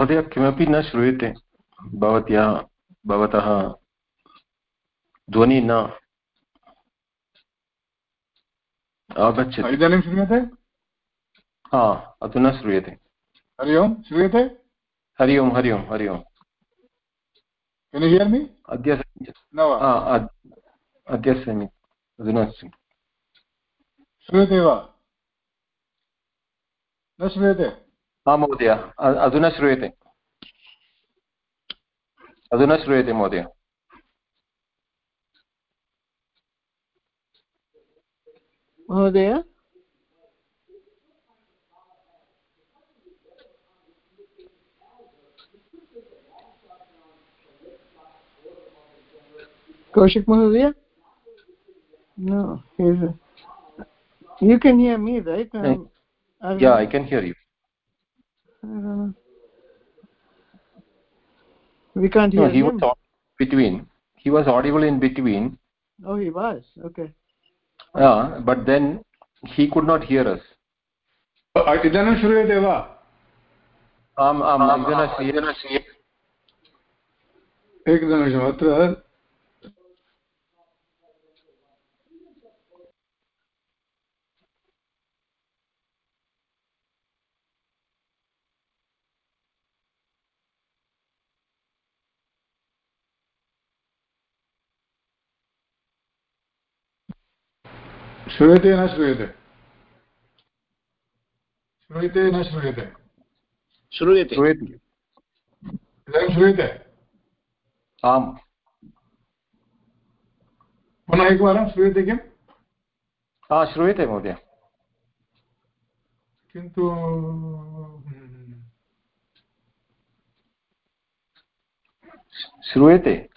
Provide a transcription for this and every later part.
महोदय किमपि न श्रूयते। भवत्याः भवतः ध्वनि न आगच्छति। इदानीं श्रूयते? हा अधुना श्रूयते। हरि ओम् श्रूयते? हरि ओम् हरि ओम् हरि ओम्। Can you hear me? अद्य अद्य सम्यक् अधुना श्रूयते वा? न श्रूयते? हा महोदय अधुना श्रूयते अधुना श्रूयते महोदय महोदय Kaushik Mahodaya? No, he's a... You can hear me, right? Um, yeah, I can hear you. I don't know. We can't hear no, he him. was between. He was audible in between. Oh, he was. Okay. Yeah, but then he could not hear us. इदानीं श्रूयते वा आम् आम् इदानीं एकनिमिषम् अत्र श्रूयते न श्रूयते। श्रूयते न श्रूयते। श्रूयते। श्रूयते। इदानीं श्रूयते? आम्। पुनः एकवारं श्रूयते किम्? हा श्रूयते महोदय। किन्तु श्रूयते।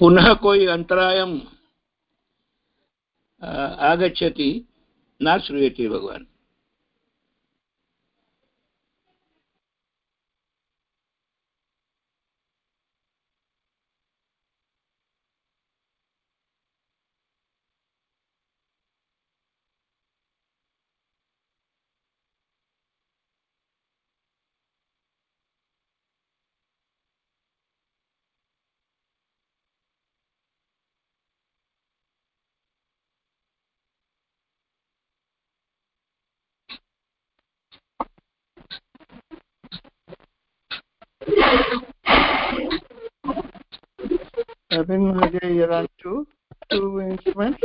पुनः कोई अंतरायम आगछति न श्रूयते भगवान्। You're on two, two instruments?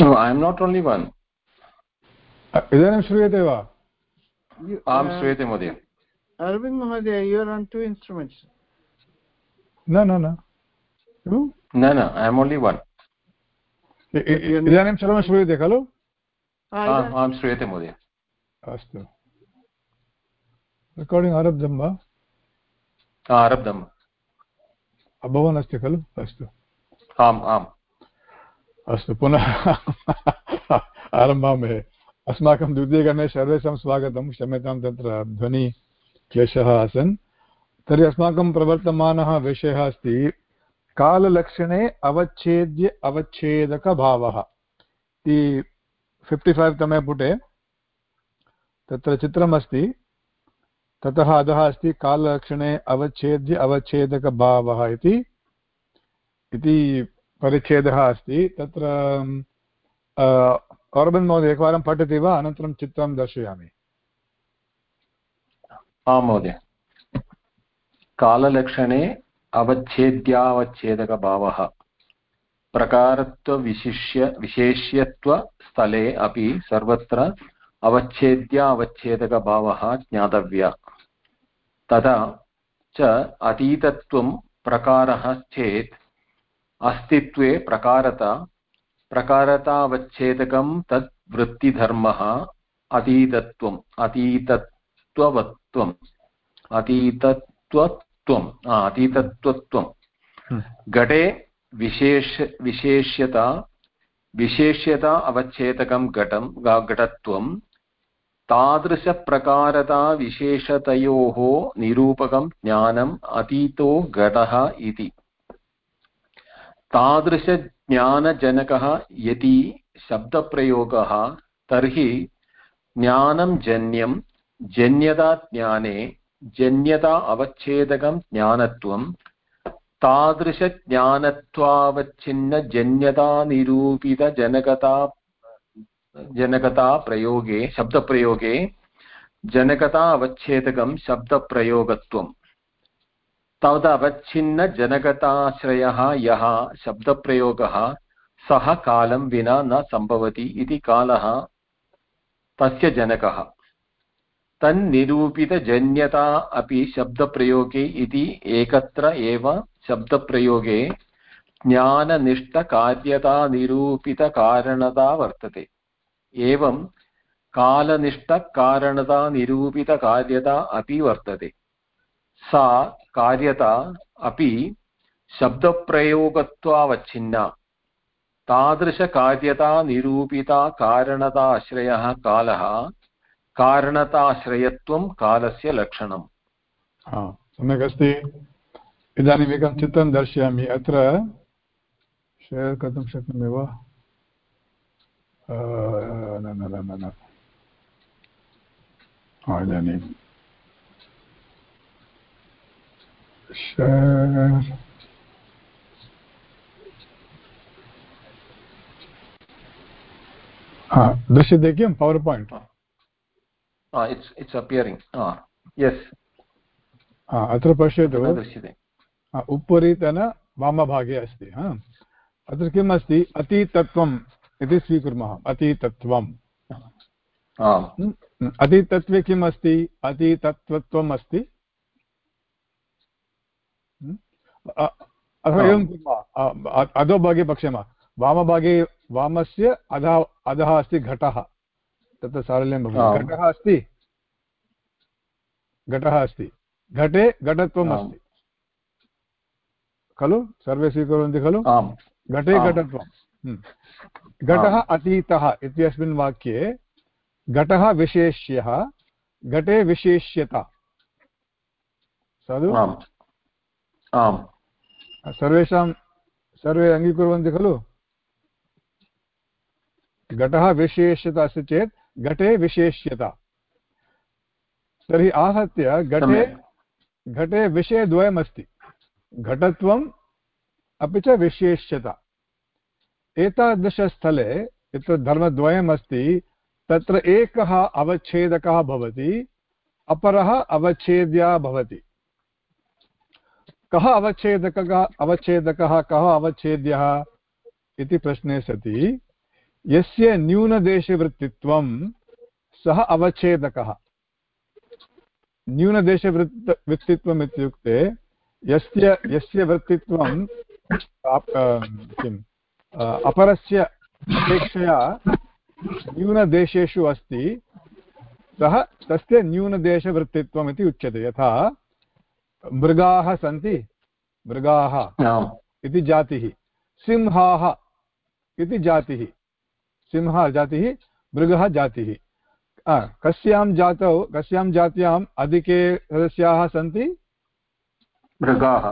No, I am not only one. इदानीं श्रूयते वा आं श्रूयते महोदय Arvind Mahodaya, you are on two instruments. न न न No? न न ऐ एम् ओन्लि वन् इदानीं सर्वं श्रूयते खलु आं श्रूयते महोदय अस्तु रेकार्डिङ्ग् आरब्धं वा आरब्धम् अभवन् अस्ति खलु? अस्तु। आम् आम्। अस्तु पुनः आरम्भामहे। अस्माकं द्वितीयगणे सर्वेषां स्वागतं। क्षम्यतां तत्र ध्वनिक्लेशः आसन्। तर्हि अस्माकं प्रवर्तमानः विषयः अस्ति काललक्षणे अवच्छेद्य अवच्छेदकभावः। इति फिफ्टि फैव् तमे पुटे तत्र चित्रमस्ति। ततः अधः अस्ति काललक्षणे अवच्छेद्य अवच्छेदकभावः इति। इति परिच्छेदः अस्ति। तत्र औरबन् महोदय एकवारं पठति वा? अनन्तरं चित्रं दर्शयामि। आं महोदय। काललक्षणे अवच्छेद्यावच्छेदकभावः। प्रकारत्वविशिष्य, विशेष्यत्वस्थले अपि सर्वत्र अवच्छेद्यावच्छेदकभावः ज्ञातव्य। तथा च अतीतत्वं प्रकारः चेत् अस्तित्वे प्रकारता प्रकारतावच्छेदकं तत् वृत्तिधर्मः अतीतत्वम् अतीतत्ववत्वम् अतीतत्वत्वम् अतीतत्वत्वं हम्म। घटे विशेष विशेष्यता विशेष्यता अवच्छेदकं घटं घटत्वं तादृशप्रकारताविशेषतयोः निरूपकं ज्ञानम् अतीतो घटः इति। तादृशज्ञानजनकः यदि शब्दप्रयोगः, तर्हि ज्ञानं जन्यं, जन्यताज्ञाने, जन्यता अवच्छेदकं ज्ञानत्वं तादृशज्ञानत्वावच्छिन्नजन्यतानिरूपितजनकता जनकता प्रयोगे, शब्दप्रयोगे, जनकता अवच्छेदकं शब्दप्रयोगत्वम्। तदवच्छिन्नजनकताश्रयः यः शब्दप्रयोगः, सः कालं विना न सम्भवति इति कालः तस्य जनकः। तन्निरूपितजन्यता अपि शब्दप्रयोगे इति एकत्र एव शब्दप्रयोगे ज्ञाननिष्ठकार्यतानिरूपितकारणता वर्तते। एवं कालनिष्ठकारणतानिरूपितकार्यता अपि वर्तते। सा कार्यता अपि शब्दप्रयोगत्वावच्छिन्ना। तादृशकार्यतानिरूपिता कारणताश्रयः कालः कारणताश्रयत्वं कालस्य लक्षणम्। सम्यक् अस्ति इदानीम् एकं चित्रं दर्शयामि। अत्र शेर् कर्तुं शक्नोमि वा? न न न न हा इदानीं हा दृश्यते किं power point it's it's appearing yes अत्र पश्यतु दृश्यते उपरितन वामभागे अस्ति अत्र किम् अस्ति अतीतत्वम् इति स्वीकुर्मः। अतीतत्वम्। अतीतत्वे किम् अस्ति अतीतत्वत्वम् अस्ति। एवं कुर्मः। अधोभागे पश्यामः। वामभागे वामस्य अधः अधः अस्ति घटः। तत्र सारल्यं भवति। घटः अस्ति? घटः अस्ति। घटे घटत्वम् अस्ति खलु? सर्वे स्वीकुर्वन्ति खलु? घटे आम्। हम्म। घटः आम्। अतीतः इत्यस्मिन् वाक्ये घटः विशेष्यः घटे विशेष्यता। साधु? आम्। आम्। सर्वेषां सर्वे अङ्गीकुर्वन्ति खलु? घटः विशेष्यता अस्ति चेत् घटे विशेष्यता। तर्हि आहत्य घटे घटे विषयद्वयमस्ति। घटत्वम् अपि च विशेष्यता। एतादृशस्थले यत्र धर्मद्वयमस्ति, तत्र एकः अवच्छेदकः भवति, अपरः अवच्छेद्या भवति। कः अवच्छेदकः अवच्छेदकः, कः अवच्छेद्यः इति प्रश्ने सति। यस्य न्यूनदेशवृत्तित्वं सः अवच्छेदकः। न्यूनदेशवृत्त, वृत्तित्वम् इत्युक्ते, यस्य यस्य वृत्तित्वं किम्? अपरस्य अपेक्षया न्यूनदेशेषु अस्ति सः तस्य न्यूनदेशवृत्तित्वम् इति उच्यते। यथा मृगाः सन्ति मृगाः इति जातिः सिंहाः इति जातिः सिंहः जातिः मृगः जातिः। कस्यां जातौ कस्यां जात्याम् अधिके सदस्याः सन्ति? मृगाः।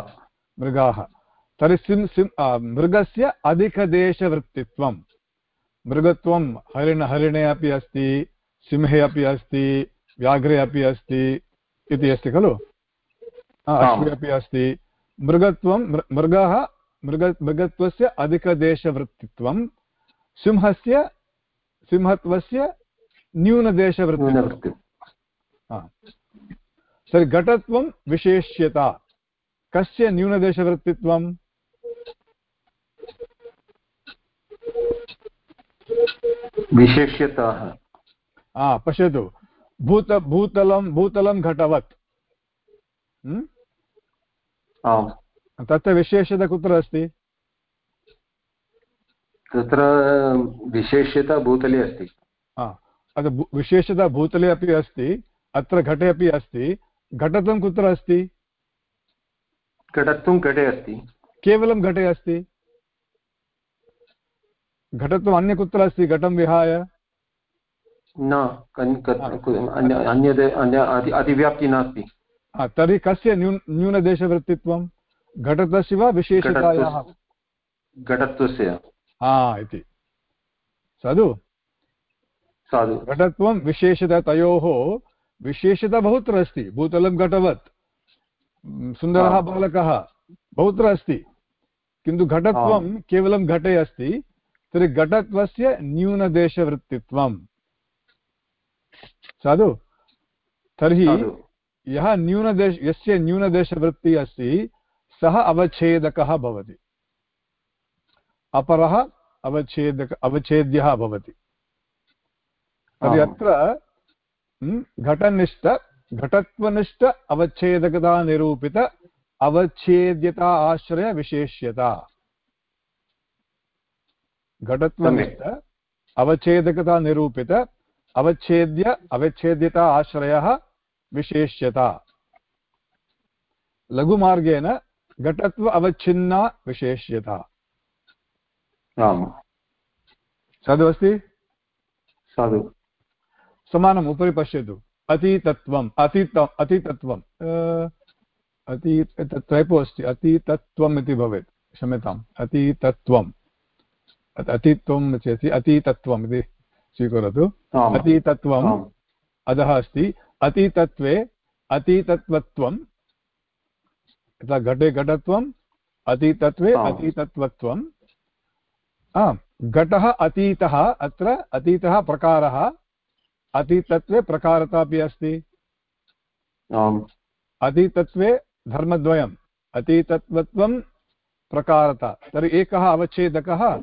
मृगाः। तर्हि सिं सिं मृगस्य अधिकदेशवृत्तित्वं। मृगत्वं हरिण हरिणे अपि अस्ति सिंहे अपि अस्ति व्याघ्रे अपि अस्ति इति अस्ति खलु। अश्वे अपि अस्ति। मृगत्वं मृगः मृग मृगत्वस्य अधिकदेशवृत्तित्वं सिंहस्य सिंहत्वस्य न्यूनदेशवृत्तित्वं। तर्हि घटत्वं विशेष्यता। कस्य न्यूनदेशवृत्तित्वं? विशेष्यताः। हा पश्यतु। भूत भूतलं भूतलं घटवत्? तत्र विशेषता कुत्र अस्ति? तत्र विशेष्यता भूतले अस्ति। हा अत्र विशेषता भूतले अपि अस्ति अत्र घटे अपि अस्ति। घटत्वं कुत्र अस्ति? घटत्वं घटे अस्ति। केवलं घटे अस्ति? घटत्वम् अन्य कुत्र अस्ति घटं विहाय न अन्य अतिव्याप्ति नास्ति। तर्हि कस्य न्यून न्यूनदेशवृत्तित्वं? घटतस्य वा विशेषतायाः? घटत्वस्य। हा इति। साधु? साधु। घटत्वं विशेषता तयोः विशेषता बहुत्र अस्ति भूतलं घटवत्। सुन्दरः बालकः। बहुत्र अस्ति। किन्तु घटत्वं केवलं घटे अस्ति। तर्हि घटत्वस्य न्यूनदेशवृत्तित्वं साधु? तर्हि यः न्यूनदेश यस्य न्यूनदेशवृत्तिः अस्ति सः अवच्छेदकः भवति। अपरः अवच्छेदक अवच्छेद्यः भवति। तर्हि अत्र घटनिष्ठ घटत्वनिष्ठ अवच्छेदकता निरूपित अवच्छेद्यता आश्रय विशेष्यता घटत्वनिष्ठ अवच्छेदकता निरूपित अवच्छेद्य अवच्छेद्यता आश्रयः विशेष्यता। लघुमार्गेण घटत्व अवच्छिन्ना विशेष्यता। आम्। साधु अस्ति? साधु। समानम् उपरि पश्यतु। अतीतत्वम् अतीत अतीतत्वम्। अ, अती एतत् टैपो अस्ति। अतीतत्वम् इति भवेत्। क्षम्यताम्। अतीतत्वम्। अत् अतीत्वम् चेति अतीतत्वम् इति स्वीकरोतु। अतीतत्वम् अधः अस्ति। अतीतत्वे अतीतत्वत्वं यथा घटे घटत्वम् अतीतत्वे। अतीतत्वत्वम्। आम् घटः अतीतः अत्र अतीतः प्रकारः अतीतत्वे प्रकारता अपि अस्ति अतीतत्वे धर्मद्वयम् अतीतत्वत्वं प्रकारता। तर्हि एकः अवच्छेदकः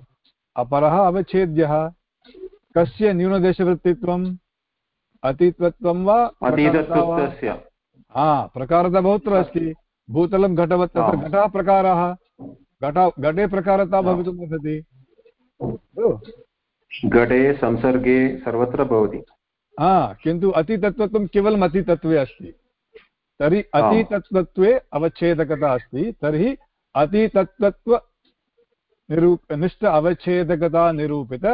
अपरः अवच्छेद्यः। कस्य न्यूनदेशवृत्तित्वम्? अतीतत्वं वा हा प्रकारता बहुत्र अस्ति। भूतलं घटवत् तत्र घटः प्रकारः घट घटे प्रकारता आम्। भवितुमर्हति खलु? घटे संसर्गे सर्वत्र भवति। हा किन्तु अतितत्त्वत्वं केवलम् अतितत्त्वे अस्ति। तर्हि आम्। अतितत्त्वत्वे अवच्छेदकता अस्ति। तर्हि अतितत्त्वत्व निरूप निष्ठ अवच्छेदकता निरूपित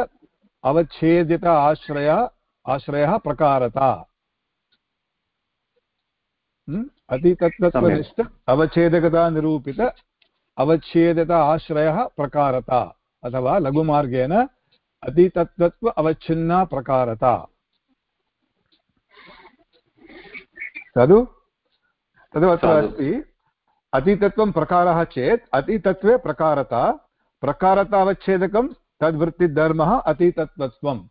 अवच्छेद्यता आश्रय आश्रयः प्रकारता। हम्म? अतितत्त्वनिष्ठ अवच्छेदकता निरूपित अवच्छेदता आश्रयः प्रकारता। अथवा लघुमार्गेण अतितत्त्वत्व अवच्छिन्ना प्रकारता। तदु? तदु अत्र। अस्ति। अतितत्वं प्रकारः चेत् अतितत्वे प्रकारता। प्रकारतावच्छेदकं तद्वृत्तिधर्मः अतितत्त्वत्वम्।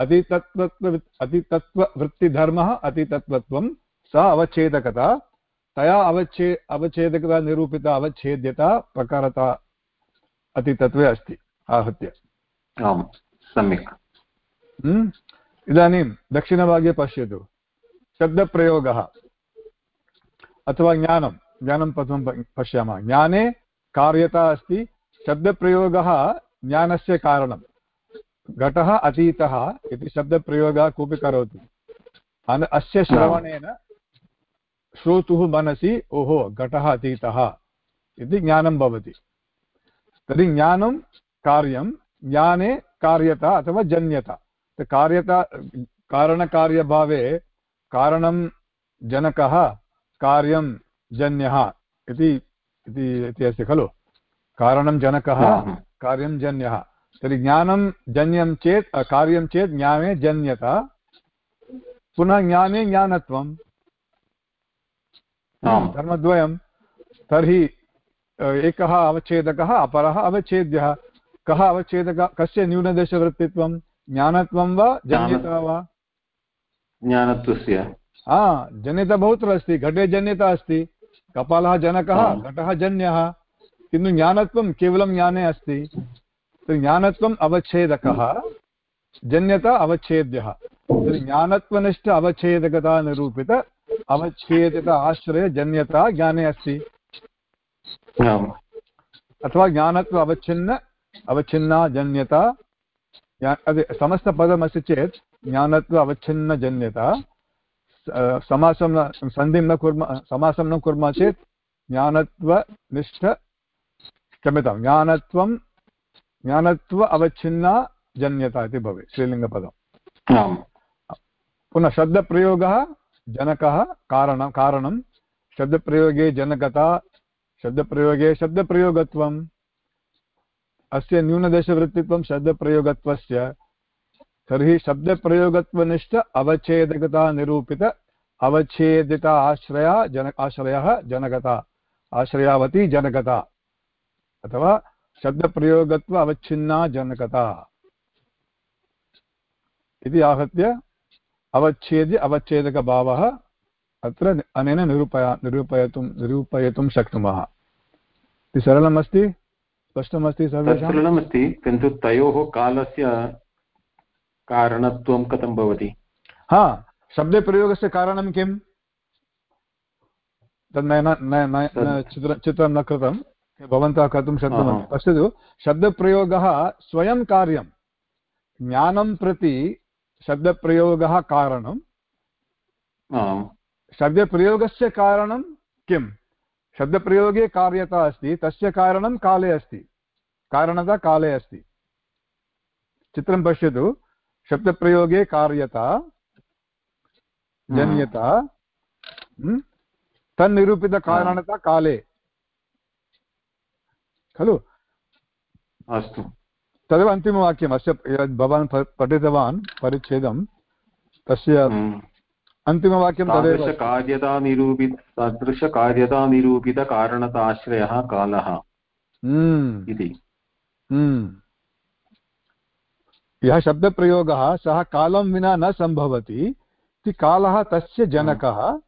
अतितत्त्वत्व अतितत्त्ववृत्तिधर्मः अतितत्त्वत्वं सा अवच्छेदकता तया अवच्छे अवच्छेदकता निरूपिता अवच्छेद्यता प्रकारता अतितत्वे अस्ति आहत्य। आम् सम्यक्। हम्म? इदानीं दक्षिणभागे पश्यतु। शब्दप्रयोगः अथवा ज्ञानं ज्ञानं प्रथमं पश्यामः। ज्ञाने कार्यता अस्ति शब्दप्रयोगः ज्ञानस्य कारणं घटः अतीतः इति शब्दप्रयोगः कोऽपि करोति। अन अस्य श्रवणेन श्रोतुः मनसि ओहो घटः अतीतः इति ज्ञानं भवति। तर्हि ज्ञानं कार्यं ज्ञाने कार्यता अथवा जन्यता। कार्यता कारणकार्यभावे कारणं जनकः कार्यं जन्यः इति अस्ति खलु? कारणं जनकः आम्। कार्यं जन्यः। तर्हि ज्ञानं जन्यं चेत् कार्यं चेत् ज्ञाने जन्यता। पुनः ज्ञाने ज्ञानत्वम्। आम् धर्मद्वयं। तर्हि एकः अवच्छेदकः अपरः अवच्छेद्यः। कः अवच्छेदकः कस्य न्यूनदेशवृत्तित्वं? ज्ञानत्वं वा जन्यता वा? ज्ञानत्वस्य। हा जन्यता बहुत्र अस्ति घटे जन्यता अस्ति। कपालः जनकः। घटः जन्यः। किन्तु ज्ञानत्वं केवलं ज्ञाने अस्ति तर्हि ज्ञानत्वम् अवच्छेदकः जन्यता अवच्छेद्यः। ज्ञानत्वनिष्ठ अवच्छेदकता निरूपित अवच्छेदित आश्रयजन्यता ज्ञाने अस्ति। अथवा ज्ञानत्व अवच्छिन्न अवच्छिन्ना जन्यता समस्तपदमस्ति चेत् ज्ञानत्व अवच्छिन्नजन्यता समासं न सन्धिं न कुर्मः समासं न कुर्मः चेत् ज्ञानत्वनिष्ठ क्षम्यतां ज्ञानत्वं ज्ञानत्व अवच्छिन्ना जन्यता इति भवेत् श्रीलिङ्गपदम् पुनः शब्दप्रयोगः जनकः कारणं कारणं शब्दप्रयोगे जनकता शब्दप्रयोगे शब्दप्रयोगत्वम् अस्य न्यूनदेशवृत्तित्वं शब्दप्रयोगत्वस्य तर्हि शब्दप्रयोगत्वनिष्ठ अवच्छेदकता निरूपित अवच्छेदित आश्रया जन आश्रयः जनकता आश्रयावती जनकता। अथवा शब्दप्रयोगत्व अवच्छिन्ना जनकता इति आहत्य अवच्छेद्य अवच्छेदकभावः अत्र अनेन निरूपया निरूपयितुं निरूपयितुं शक्नुमः इति सरलमस्ति स्पष्टमस्ति सर्वेषां सरलमस्ति किन्तु तयोः कालस्य कारणत्वं कथं भवति हा शब्दे प्रयोगस्य कारणं किम् तद् न चित्रं न कृतं भवन्तः कर्तुं शक्नुवन्ति। पश्यतु शब्दप्रयोगः स्वयं कार्यं। ज्ञानं प्रति शब्दप्रयोगः कारणं। शब्दप्रयोगस्य कारणं किं? शब्दप्रयोगे कार्यता अस्ति तस्य कारणं काले अस्ति। कारणता काले अस्ति। चित्रं पश्यतु शब्दप्रयोगे कार्यता जन्यता तन्निरूपितकारणता काले। खलु? अस्तु। तदेव अन्तिमवाक्यम्। अस्य यद् भवान् पठितवान् परिच्छेदं तस्य हम्म। अन्तिमवाक्यं तदेव। कार्यतानिरूपित तादृशकार्यतानिरूपितकारणताश्रयः कालः हम्म। इति। यः शब्दप्रयोगः सः कालं विना न सम्भवति इति कालः तस्य जनकः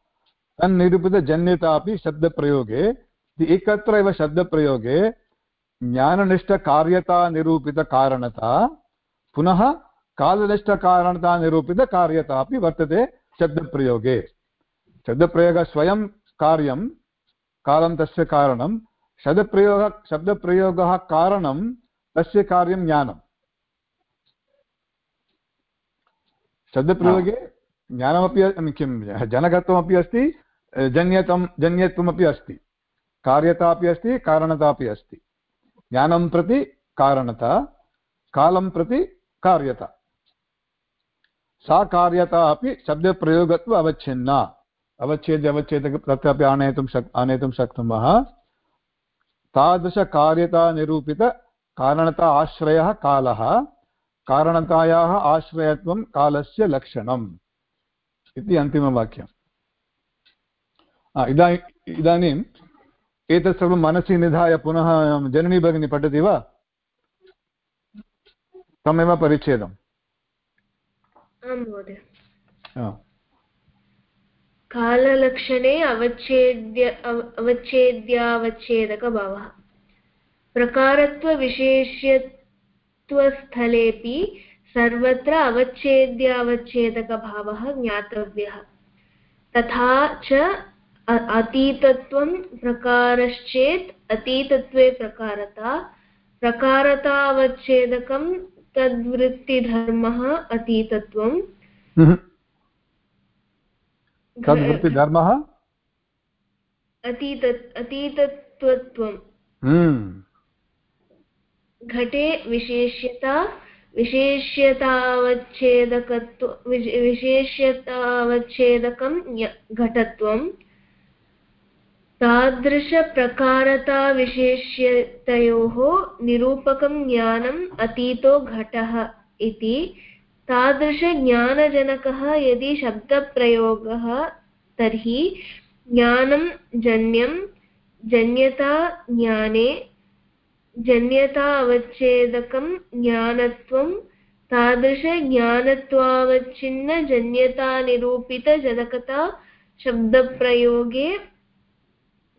तन्निरूपितजन्यता अपि शब्दप्रयोगे एकत्र एव शब्दप्रयोगे ज्ञाननिष्ठकार्यतानिरूपितकारणता पुनः कालनिष्ठकारणतानिरूपितकार्यता अपि वर्तते शब्दप्रयोगे। शब्दप्रयोगः स्वयं कार्यं कालं तस्य कारणं शब्दप्रयोगः शब्दप्रयोगः कारणं तस्य कार्यं ज्ञानम् शब्दप्रयोगे ज्ञानमपि किं जनकत्वमपि अस्ति जन्यतं जन्यत्वमपि अस्ति। कार्यता अपि अस्ति कारणता अपि अस्ति। ज्ञानं प्रति कारणता, कालं प्रति कार्यता। सा कार्यता अपि शब्दप्रयोगत्व अवच्छिन्ना। अवच्छेद्य अवच्छेद तत्रापि आनयितुं शक् आनेतुं शक्नुमः। तादृशकार्यतानिरूपितकारणता आश्रयः कालः। कारणतायाः आश्रयत्वं कालस्य लक्षणम् इति अन्तिमवाक्यम्। इदा इदानीम् एतत् सर्वं मनसि निधाय पुनः जननी भगिनी पठति वा? तमेव परिच्छेदम्। काललक्षणे अवच्छेद्य अवच्छेद्यावच्छेदकभावः। प्रकारत्वविशेष्यत्वस्थलेपि सर्वत्र अवच्छेद्यावच्छेदकभावः ज्ञातव्यः। तथा च अतीतत्वं प्रकारश्चेत् अतीतत्वे प्रकारता प्रकारतावच्छेदकं तद्वृत्तिधर्मः अतीतत्वम् हम्म। तद्वृत्तिधर्मः अतीत अतीतत्वत्वम् हम्म। घटे विशेष्यता विशेष्यतावच्छेदकत्व विशेष्यतावच्छेदकं घटत्वं तादृशप्रकारताविशेष्यतयोः निरूपकं ज्ञानम् अतीतो घटः इति। तादृशज्ञानजनकः यदि शब्दप्रयोगः, तर्हि ज्ञानं जन्यं, जन्यता ज्ञाने जन्यता अवच्छेदकं ज्ञानत्वं, तादृशज्ञानत्वावच्छिन्नजन्यतानिरूपितजनकता शब्दप्रयोगे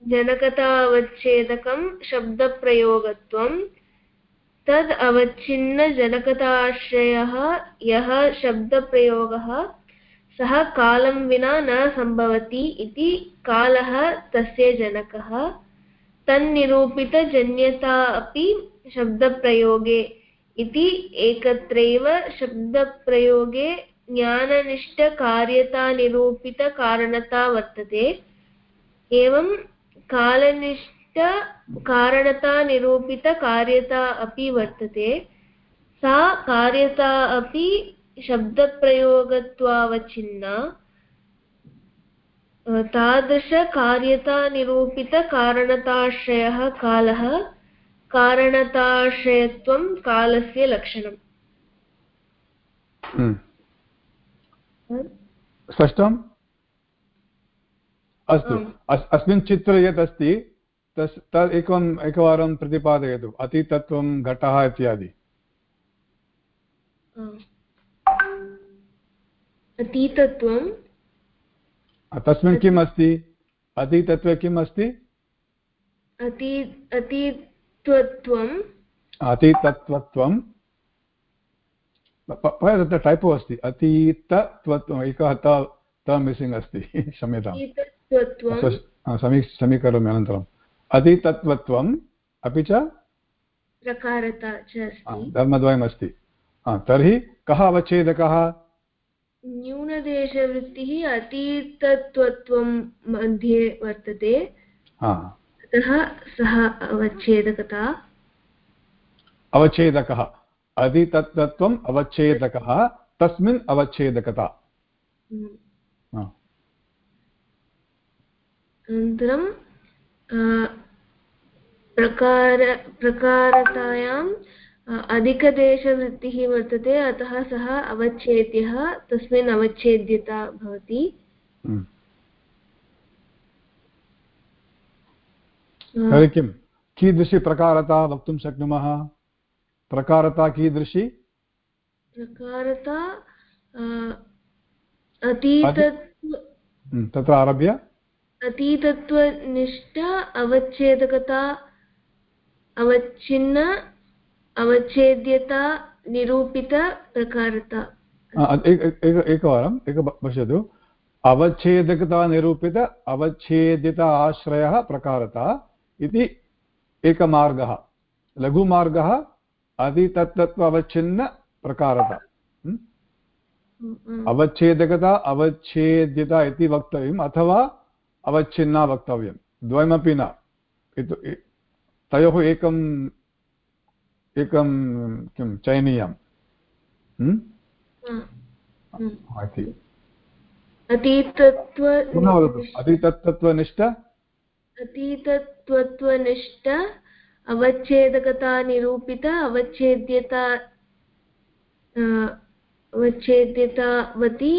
जनकतावच्छेदकं शब्दप्रयोगत्वं, तद् अवच्छिन्नजनकताश्रयः यः शब्दप्रयोगः, सः कालं विना न सम्भवति इति कालः तस्य जनकः। तन्निरूपितजन्यता अपि शब्दप्रयोगे इति एकत्रैव शब्दप्रयोगे ज्ञाननिष्ठकार्यतानिरूपितकारणता वर्तते। एवं कालनिष्ठकारणतानिरूपितकार्यता अपि वर्तते। सा कार्यता अपि शब्दप्रयोगत्वावच्छिन्ना। तादृशकार्यतानिरूपितकारणताश्रयः कालः कारणताश्रयत्वं कालस्य लक्षणम्। स्पष्टम्? अस्तु। अस्मिन् चित्रे यत् अस्ति तस् तत् एकम् एकवारं प्रतिपादयतु। अतितत्वं घटः इत्यादि। अतीतत्वं तस्मिन् किम् अस्ति? अतीतत्वे किम् अस्ति? अति अतीतत्वम् अतीतत्वत्वं तत्र टैपो अस्ति। अतीतत्वत्वम् एकः त मिसिङ्ग् अस्ति। क्षम्यताम्। समी समीकरोमि अनन्तरम्। अतीतत्वत्वम् अपि च? धर्मद्वयमस्ति। तर्हि कः अवच्छेदकः? न्यूनदेशवृत्तिः अतीतत्वत्वं मध्ये वर्तते। अतः सः अवच्छेदकता। अवच्छेदकः। अतीतत्वम् अवच्छेदकः। तस्मिन् अवच्छेदकता। हम्म। अनन्तरं प्रकार प्रकारतायाम् अधिकदेशवृत्तिः वर्तते अतः सः अवच्छेद्यः तस्मिन् अवच्छेद्यता भवति। तर्हि किं? कीदृशी प्रकारता वक्तुं शक्नुमः? प्रकारता कीदृशी? प्रकारता हम्म, तत्र आरभ्य? अतीतत्वनिष्ठ अवच्छेदकता अवच्छिन्न अवच्छेद्यता निरूपितप्रकारता एकवारम् एक पश्यतु। अवच्छेदकता निरूपित अवच्छेद्यता आश्रयः प्रकारता इति एकमार्गः। लघुमार्गः अतितत्तत्व अवच्छिन्न प्रकारता। अवच्छेदकता अवच्छेद्यता इति वक्तव्यम् अथवा अवच्छिन्ना वक्तव्यं द्वयमपि न। तयोः एकं एकं किं चयनीयम्। अतीतत्वनिष्ठ? अतीतत्वनिष्ठ अवच्छेदकता निरूपित अवच्छेद्यता अवच्छेद्यतावती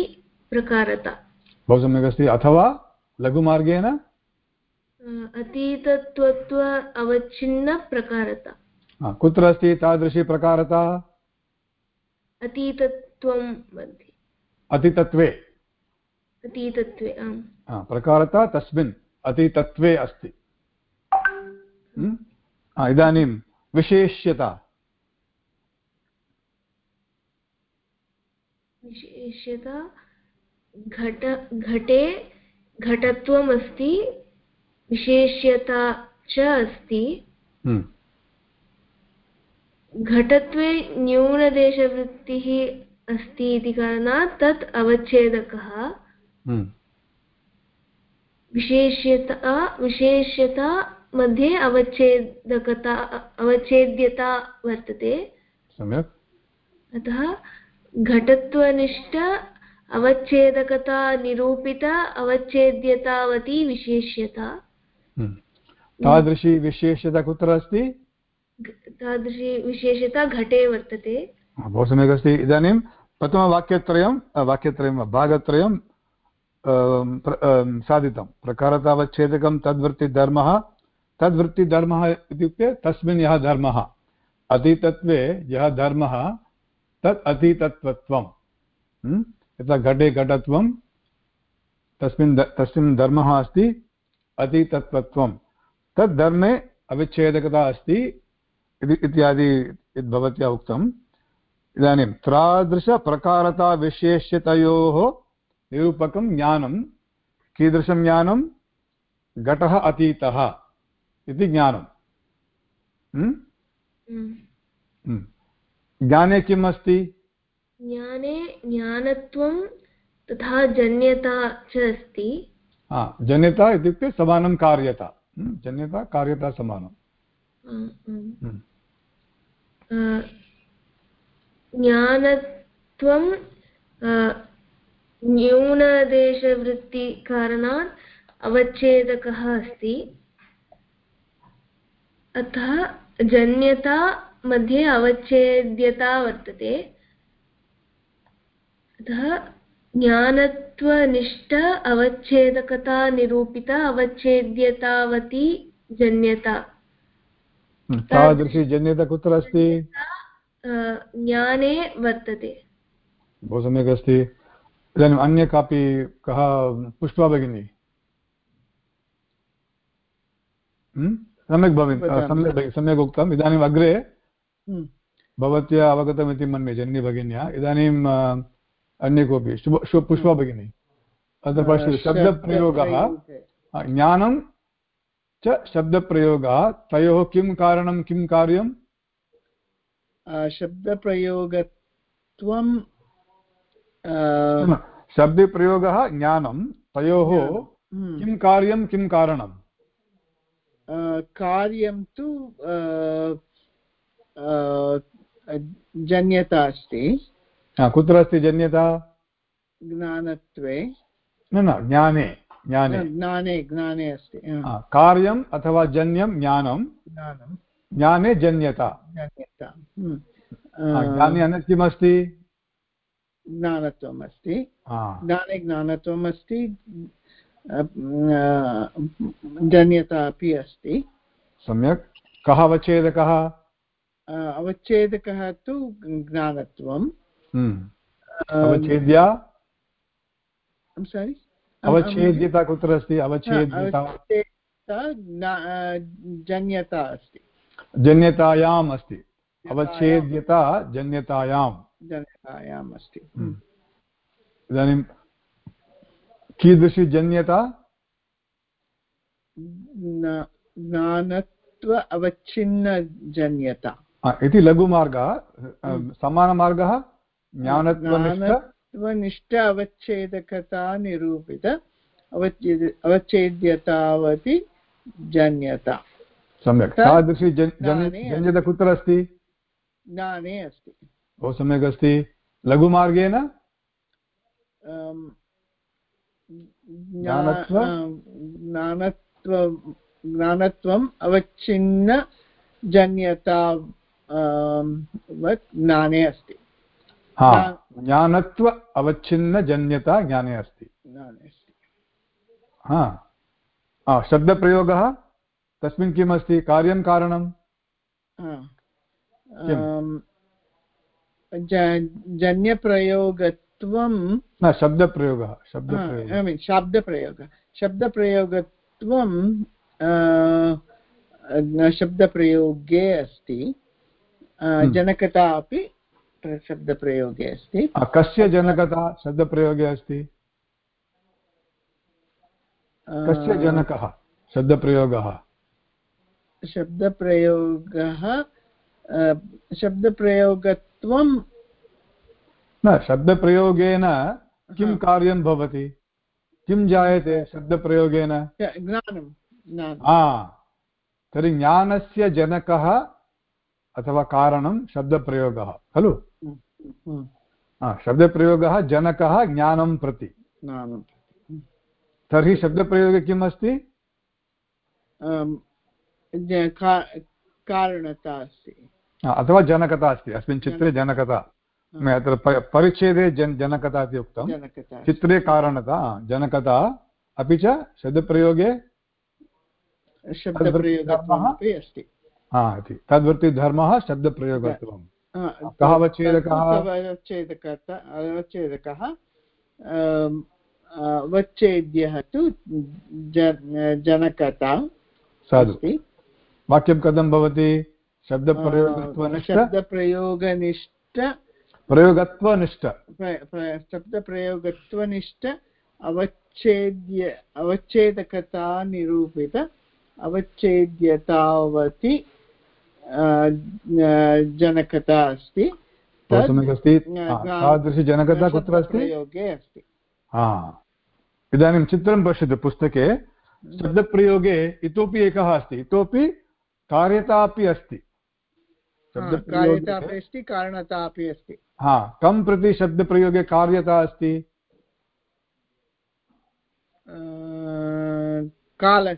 प्रकारता। बहु सम्यक् अस्ति। अथवा लघुमार्गेण अतीतत्वत्व अवच्छिन्नप्रकारता कुत्र अस्ति तादृशी प्रकारता? अतीतत्वं अतितत्वे। अतीतत्वे प्रकारता तस्मिन् अतितत्वे अस्ति। इदानीं विशेष्यता। विशेष्यता घट घटे घटत्वमस्ति विशेष्यता च अस्ति। घटत्वे न्यूनदेशवृत्तिः अस्ति इति कारणात् तत् अवच्छेदकः। हम्म। विशेष्यता विशेष्यता मध्ये अवच्छेदकता अवच्छेद्यता वर्तते। सम्यक्। अतः घटत्वनिष्ठ अवच्छेदकता निरूपित अवच्छेद्यतावती विशेष्यता। हम्म। तादृशी विशेष्यता कुत्र अस्ति? तादृशी विशेषता घटे वर्तते। बहु सम्यक् अस्ति। इदानीं प्रथमवाक्यत्रयं वाक्यत्रयं भागत्रयं साधितं प्रकारतावच्छेदकं तद्वृत्तिधर्मः तद्वृत्तिधर्मः इत्युक्ते तस्मिन् यः धर्मः अतीतत्वे यः धर्मः तत् अतीतत्वत्वं यथा घटे घटत्वं तस्मिन् तस्मिन् धर्मः अस्ति अतीतत्वत्वं। तद् धर्मे अविच्छेदकता अस्ति इति इत्यादि यद् भवत्या उक्तम्। इदानीं तादृशप्रकारताविशेष्यतयोः निरूपकं ज्ञानं कीदृशं ज्ञानं? घटः अतीतः इति ज्ञानं। हम्म। ज्ञाने किम् अस्ति? ज्ञाने ज्ञानत्वं तथा जन्यता च अस्ति। जन्यता इत्युक्ते समानं कार्यता। जन्यता कार्यता समानम् ज्ञानत्वं न्यूनदेशवृत्तिकारणात् अवच्छेदकः अस्ति। अतः जन्यता मध्ये अवच्छेद्यता वर्तते। ज्ञानत्वनिष्ठ अवच्छेदकता निरूपित अवच्छेद्यतावती जन्यता। तादृशी जन्यता कुत्र अस्ति? ज्ञाने वर्तते। बहु सम्यक् अस्ति। इदानीम् अन्य कापि कः पुष्पा भगिनी? सम्यक् भवति सम्यक् सम्यक् उक्तम्। इदानीम् अग्रे भवत्या अवगतमिति मन्ये जन्नि भगिन्या। इदानीम् अन्य कोऽपि शुभ पुष्पा भगिनी अत्र पश्यतु शब्दप्रयोगः ज्ञानं च शब्दप्रयोगः तयोः किं कारणं किं कार्यं? शब्दप्रयोगत्वं शब्दप्रयोगः ज्ञानं तयोः हम्म। किं कार्यं किं कारणं? कार्यं तु जन्यता अस्ति। कुत्र अस्ति जन्यता? ज्ञानत्वे। न न ज्ञाने ज्ञाने। ज्ञाने ज्ञाने अस्ति कार्यम् अथवा जन्यं ज्ञानं। ज्ञानं। ज्ञाने जन्यता। जन्यता हम्म। ज्ञाने अन्यत् किमस्ति? ज्ञानत्वम् अस्ति। ज्ञाने ज्ञानत्वम् अस्ति जन्यता अपि अस्ति। सम्यक्। कः अवच्छेदकः? अवच्छेदकः तु ज्ञानत्वं। अवच्छेद्या? अवच्छेद्यता कुत्र अस्ति? अवच्छेद्यता? जन्यता अस्ति। जन्यतायाम् अस्ति। अवच्छेद्यता जन्यतायां जन्यतायाम् अस्ति। हम्म। इदानीं कीदृशी जन्यता? ज्ञानत्व अवच्छिन्नजन्यता। इति लघुमार्गः हम्म। समानमार्गः? ज्ञानत्वनिष्ठ? अवच्छेदकता निरूपित अवच्छेद्यतावति जन्यता। सम्यक्। तादृशी जन्यता कुत्र अस्ति? ज्ञाने अस्ति। बहु सम्यक् अस्ति। लघुमार्गेण? ज्ञानत्वम् अवच्छिन्न जन्यता ज्ञाने अस्ति। ज्ञानत्व अवच्छिन्नजन्यता ज्ञाने अस्ति। ज्ञाने अस्ति। हा। शब्दप्रयोगः तस्मिन् किम्? अस्ति कार्यं कारणं जन्यप्रयोगत्वं न शब्दप्रयोगः शब्दप्रयोगः। शब्दप्रयोगः। शब्दप्रयोगत्वं शब्दप्रयोगे अस्ति। हम्म। जनकता अपि शब्दप्रयोगे अस्ति? कस्य जनकता शब्दप्रयोगे अस्ति? कस्य जनकः शब्दप्रयोगः? शब्दप्रयोगः शब्दप्रयोगत्वं न शब्दप्रयोगेन किं कार्यं भवति? किं जायते शब्दप्रयोगेन? ज्ञानं तर्हि ज्ञानस्य जनकः अथवा कारणं शब्दप्रयोगः खलु। शब्दप्रयोगः जनकः ज्ञानं प्रति। तर्हि शब्दप्रयोगे किम् अस्ति कारणता अस्ति। अथवा जनकता अस्ति अस्मिन् चित्रे जनकता। अत्र परिच्छेदे जन जनकता इति उक्तं। चित्रे कारणता जनकता अपि च शब्दप्रयोगे शब्दप्रयोगः अस्ति। हा इति। तद्वृत्तिधर्मः शब्दप्रयोगत्वं कः अवच्छेदकः? अवच्छेदकः अवच्छेद्यः तु जनकता साधु। वाक्यं कथं भवति? शब्दप्रयोगत्वनिष्ठ? शब्दप्रयोगनिष्ठ। प्रयोगत्वनिष्ठ। प्र- प्र- शब्दप्रयोगत्वनिष्ठ अवच्छेद्य अवच्छेदकता निरूपित अवच्छेद्यतावति जनकता अस्ति सम्यक् अस्ति गा- हा, तादृशी जनकता कुत्र अस्ति? शब्दप्रयोगे अस्ति। हा। इदानीं चित्रं पश्यतु पुस्तके। शब्दप्रयोगे इतोपि एकः अस्ति इतोपि कार्यता अपि अस्ति कार्यता अपि अस्ति कारणता अपि अस्ति। हा कं प्रति शब्दप्रयोगे कार्यता अस्ति? काल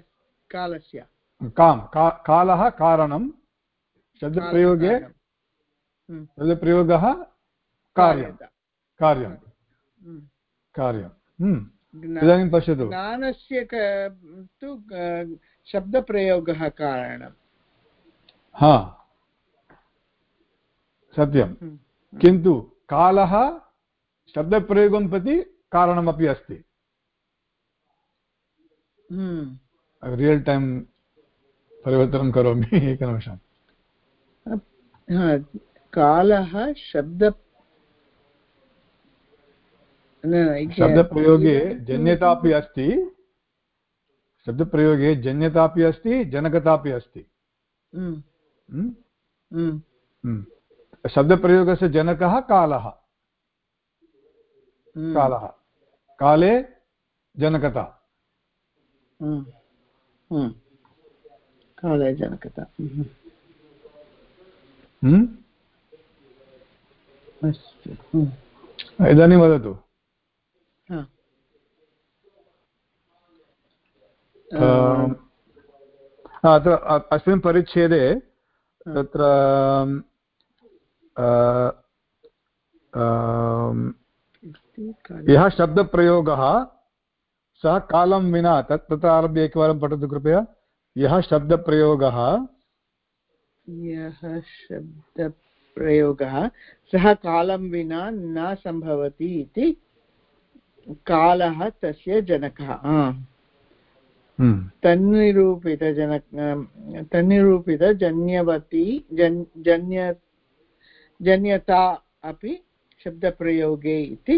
कालस्य। का कालः कारणं? शब्दप्रयोगे। हम्म, शब्दप्रयोगः कार्यं। कार्यं हम्म। कार्यं हम्म। ज्ञा- इदानीं पश्यतु ज्ञानस्य तु शब्दप्रयोगः कारणं हा सत्यं हम्म। किन्तु कालः शब्दप्रयोगं प्रति कारणमपि अस्ति हम्म। रियल् टैम् परिवर्तनं करोमि एकनिमिषम् कालः शब्द शब्दप्रयोगे जन्यता अपि अस्ति। शब्दप्रयोगे जन्यता अपि अस्ति जनकता अपि अस्ति। हम्म, हम्म? हम्म। शब्दप्रयोगस्य जनकः कालः। कालः। काले जनकता। काले जनकता? अस्तु। इदानीं वदतु हा। हा, अत्र अस्मिन् परिच्छेदे तत्र अ, अम्, यः शब्दप्रयोगः सः कालं विना तत् तत्र आरभ्य एकवारं पठतु कृपया यः शब्दप्रयोगः यः शब्दप्रयोगः सः कालं विना न सम्भवति इति कालः तस्य जनकः। हम्म, तन्निरूपितजनक तन्निरूपितजन्यवती जन् जन्य जन्यता अपि शब्दप्रयोगे इति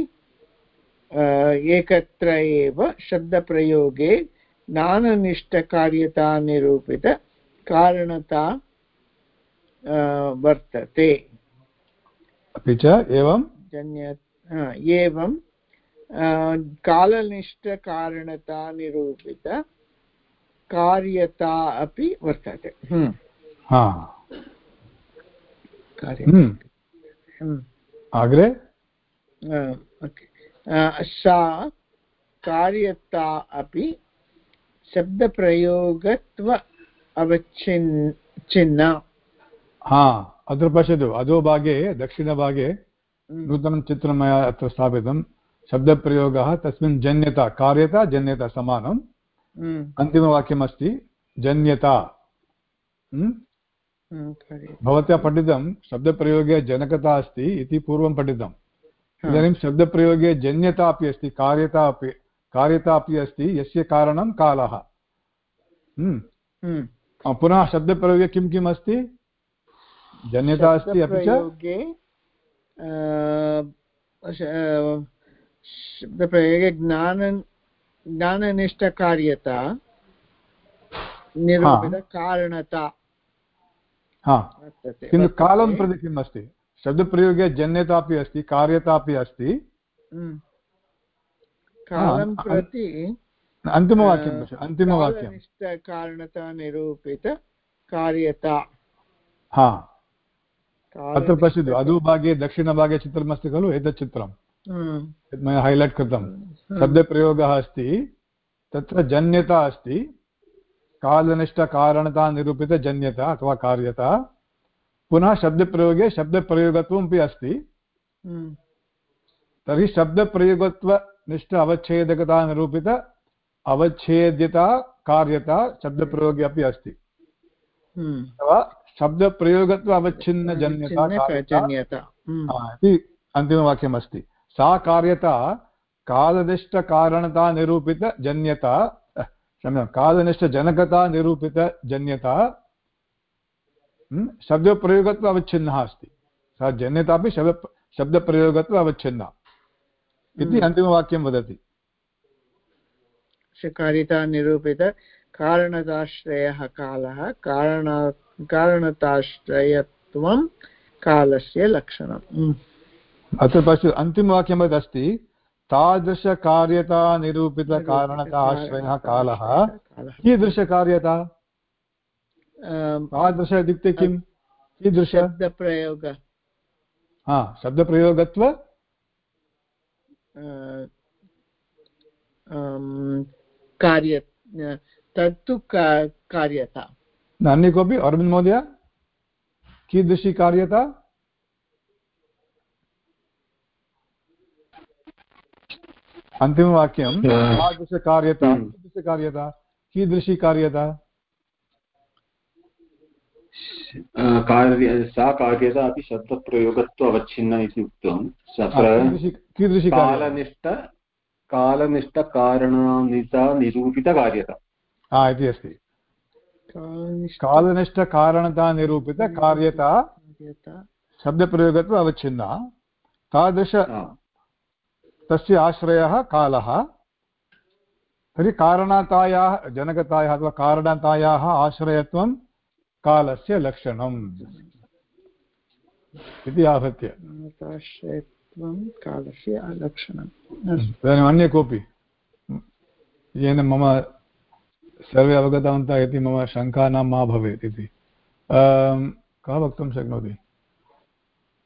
एकत्र एव शब्दप्रयोगे ज्ञाननिष्ठकार्यता निरूपित कारणता वर्तते। अपि च एवं जन्य एवं कालनिष्ठकारणता निरूपित कार्यता अपि वर्तते। हम्म, हा। कार्यता हम्म, हम्म। अग्रे। अ, सा कार्यता अपि शब्दप्रयोगत्व अवच्छिन् छिन्ना हा अत्र पश्यतु अधोभागे दक्षिणभागे नूतनं चित्रं मया अत्र स्थापितं शब्दप्रयोगः तस्मिन् जन्यता कार्यता जन्यता समानम् अन्तिमवाक्यमस्ति जन्यता भवत्या पठितं शब्दप्रयोगे जनकता अस्ति इति पूर्वं पठितम् इदानीं शब्दप्रयोगे जन्यता अपि अस्ति कार्यता अपि कार्यता अपि अस्ति यस्य कारणं कालः पुनः शब्दप्रयोगे किं किम् अस्ति जन्यता अस्ति अपि च? शब्दप्रयोगे ज्ञान ज्ञाननिष्ठकार्यता निरूपितकारणता। हा। किन्तु कालं प्रति किम् अस्ति। शब्दप्रयोगे जन्यता अपि अस्ति कार्यता अपि अस्ति। हम्म। कालं प्रति अन्तिमवाक्यं पश्य अन्तिमवाक्यं कारणता निरूपित कार्यता हा। अत्र पश्यतु अधोभागे दक्षिणभागे चित्रमस्ति खलु एतत् चित्रं मया हैलैट् कृतं शब्दप्रयोगः अस्ति तत्र जन्यता अस्ति कालनिष्ठकारणता निरूपितजन्यता अथवा कार्यता पुनः शब्दप्रयोगे शब्दप्रयोगत्वमपि अस्ति तर्हि शब्दप्रयोगत्वनिष्ठ अवच्छेदकता निरूपित अवच्छेद्यता कार्यता शब्दप्रयोगे अपि अस्ति। अथवा शब्दप्रयोगत्व अवच्छिन्नजन्यता इति अन्तिमवाक्यमस्ति। सा कार्यता कालनिष्ठकारणता निरूपितजन्यता क्षम्यतां कालनिष्ठजनकता निरूपितजन्यता? शब्दप्रयोगत्व अवच्छिन्नः अस्ति। सः जन्यता अपि शब्द शब्दप्रयोगत्व अवच्छिन्ना इति अन्तिमवाक्यं वदति। कारिता निरूपित कालः कारण कारणताश्रयत्वं कालस्य लक्षणम्। अत्र पश्य अन्तिमवाक्यं यद् अस्ति तादृशकार्यता निरूपितकारणता आश्रयः कालः कीदृशकार्यता? तादृश इत्युक्ते किं कीदृश? शब्दप्रयोग। हा शब्दप्रयोगत्व? कार्य तत्तु कार्यता। अन्य कोऽपि अरविन्द महोदय कीदृशी कार्यता? अन्तिमवाक्यं तादृशकार्यता हम्म। कीदृशकार्यता कीदृशी कार्यता? अ, कार्य सा कार्यता अपि शब्दप्रयोगत्व अवच्छिन्न इति उक्तं कीदृशी कीदृशी कालनिष्ठ कालनिष्ठकारणनिता निरूपितकार्यता। हा इति अस्ति। कालनिष्ठकारणता निरूपितकार्यता कार्यता शब्दप्रयोगत्व अवच्छिन्ना। तादृश तस्य आश्रयः कालः। तर्हि कारणतायाः जनकतायाः अथवा कारणतायाः आश्रयत्वं कालस्य लक्षणम् इति आहत्य कालस्य लक्षणम्। इदानीम् अन्य कोऽपि? येन मम सर्वे अवगतवन्तः इति मम शङ्का न मा भवेत् इति। कः वक्तुं शक्नोति?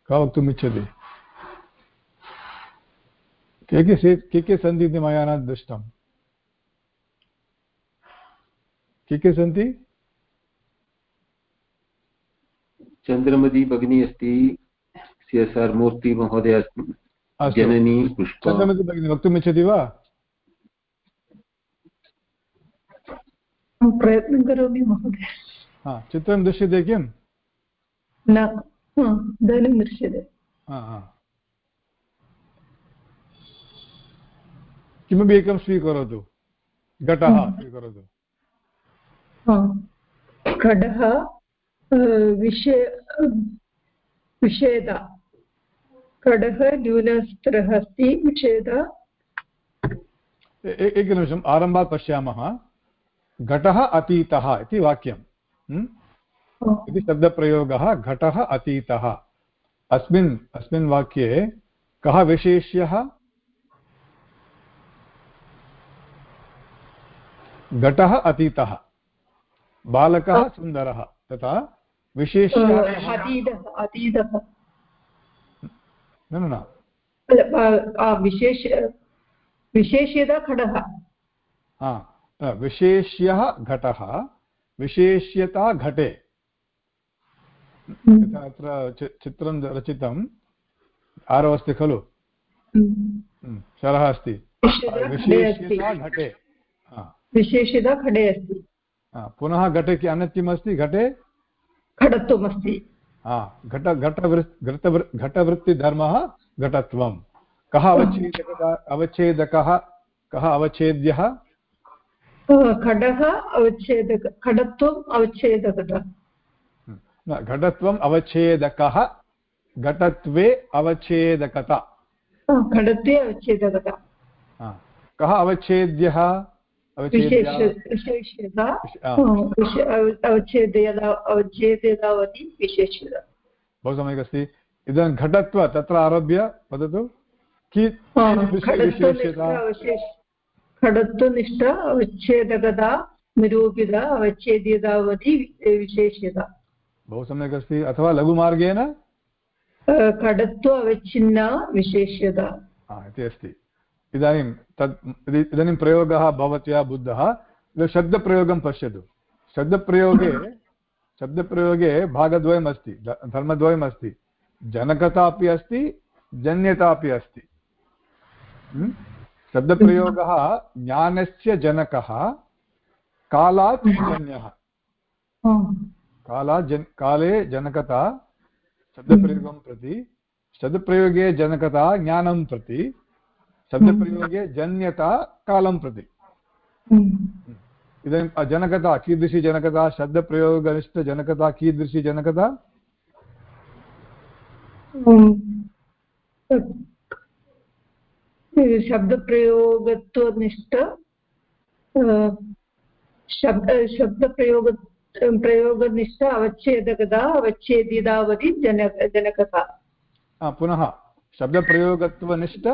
कः वक्तुम् इच्छति? के के से के के सन्ति इति मया न दृष्टम्। के के सन्ति? चन्द्रमती भगिनी अस्ति सि एस् आर् मूर्तिमहोदय अस्ति अस्तु। जननी पुष्पा। चन्द्रमति भगिनी वक्तुम् इच्छति वा? प्रयत्नं करोमि महोदय। चित्रं दृश्यते किम् न। हा, इदानीं दृश्यते हा हा। किमपि एकं स्वीकरोतु। घटः स्वीकरोतु। हा। खडः अ, विषे विषेद खडः न्यूनस्तरः अस्ति विषेद एकनिमिषम् आरम्भात् पश्यामः। घटः अतीतः इति वाक्यं ह्म्? हा, इति शब्दप्रयोगः घटः अतीतः। अस्मिन् अस्मिन् वाक्ये कः विशेष्यः? घटः अतीतः। बालकः सुन्दरः। तथा विशेष्यः अतीतः न न विशेष विशेष्यता खडः हा। विशेष्यः घटः विशेष्यता घटे। यथा अत्र चित्रं रचितम्। आरौ अस्ति खलु? हम्म। हम्म, शरः अस्ति। विशेष्यता घटे विशेषता खडे अस्ति। पुनः घटे अन्यत् किम् अस्ति घटे? खडत्वमस्ति हा घट घटवृत् घटवृ घटवृत्तिधर्मः घटत्वं कः अवच्छेदकः अवच्छेदकः कः अवच्छेद्यः? खडः अवच्छेदक खडत्वम् अवच्छेदकः न घटत्वम् अवच्छेदकः घटत्वे अवच्छेदकता। खडत्वे अवच्छेदकता। कः अवच्छेद्यः? विशेष्यता बहु सम्यक् अस्ति। इदानीं घटत्व तत्र आरभ्य वदतु। कि अ, कीदृशी खडत्वनिष्ठ विशेष्यता अवशेष खडत्वनिष्ठ अवच्छेदकता निरूपिता अवच्छेद्यतावती वि- विशेष्यता बहु सम्यक् अस्ति। अथवा लघुमार्गेण? अ, खडत्व अवच्छिन्ना विशेष्यता हा, इति अस्ति। इदानीं तत् इदि- इदानीं प्रयोगः भवत्या बुद्धः। इदानीं शब्दप्रयोगं पश्यतु। शब्दप्रयोगे शब्दप्रयोगे भागद्वयम् अस्ति ध- धर्मद्वयमस्ति जनकता अपि अस्ति जन्यता अपि अस्ति। हम्म? शब्दप्रयोगः ज्ञानस्य जनकः, कालात् जन्यः। कालात् जन्, काले जनकता शब्दप्रयोगं प्रति, शब्दप्रयोगे जनकता ज्ञानं प्रति, शब्दप्रयोगे जन्यता कालं प्रति। हम्म। इदानीं जनकता, कीदृशी जनकता शब्दप्रयोगनिष्ठजनकता कीदृशी जनकता? शब्दप्रयोगत्वनिष्ठ शब्द शब्दप्रयोग प्रयोगनिष्ठ अवच्छेदकता अवच्छेदितावधि जन जनकता। पुनः शब्दप्रयोगत्वनिष्ठ?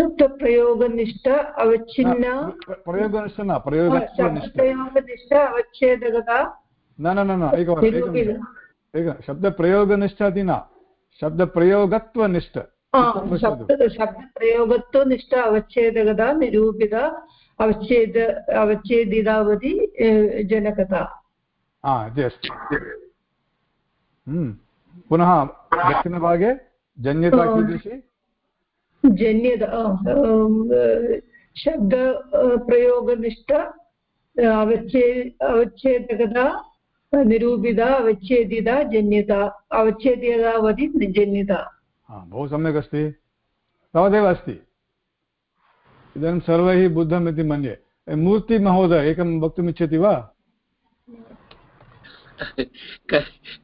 शब्दप्रयोगनिष्ठ अवच्छिन्न। प्रयोगनिष्ठ न प्रयोगत्वनिष्ठ। प्रयोगनिष्ठ अवच्छेदकता। न न न एकवारम् एकं शब्दप्रयोगनिष्ठ इति न शब्दप्रयोगत्वनिष्ठ। शब्दप्रयोगत्वनिष्ठ अवच्छेदकता निरूपित अवच्छेद अवच्छेदितावधि अस्ति पुनः दक्षिणभागे जन्यता कीदृशी जन्यता शब्दप्रयोगनिष्ठ अवच्छे अवच्छेदकता निरूपिता अवच्छेदिता जन्यता अवच्छेदितावधि जन्यता बहु सम्यक् अस्ति। तावदेव अस्ति। इदानीं सर्वैः बुद्धम् इति मन्ये। मूर्तिमहोदय एकं वक्तुमिच्छति वा?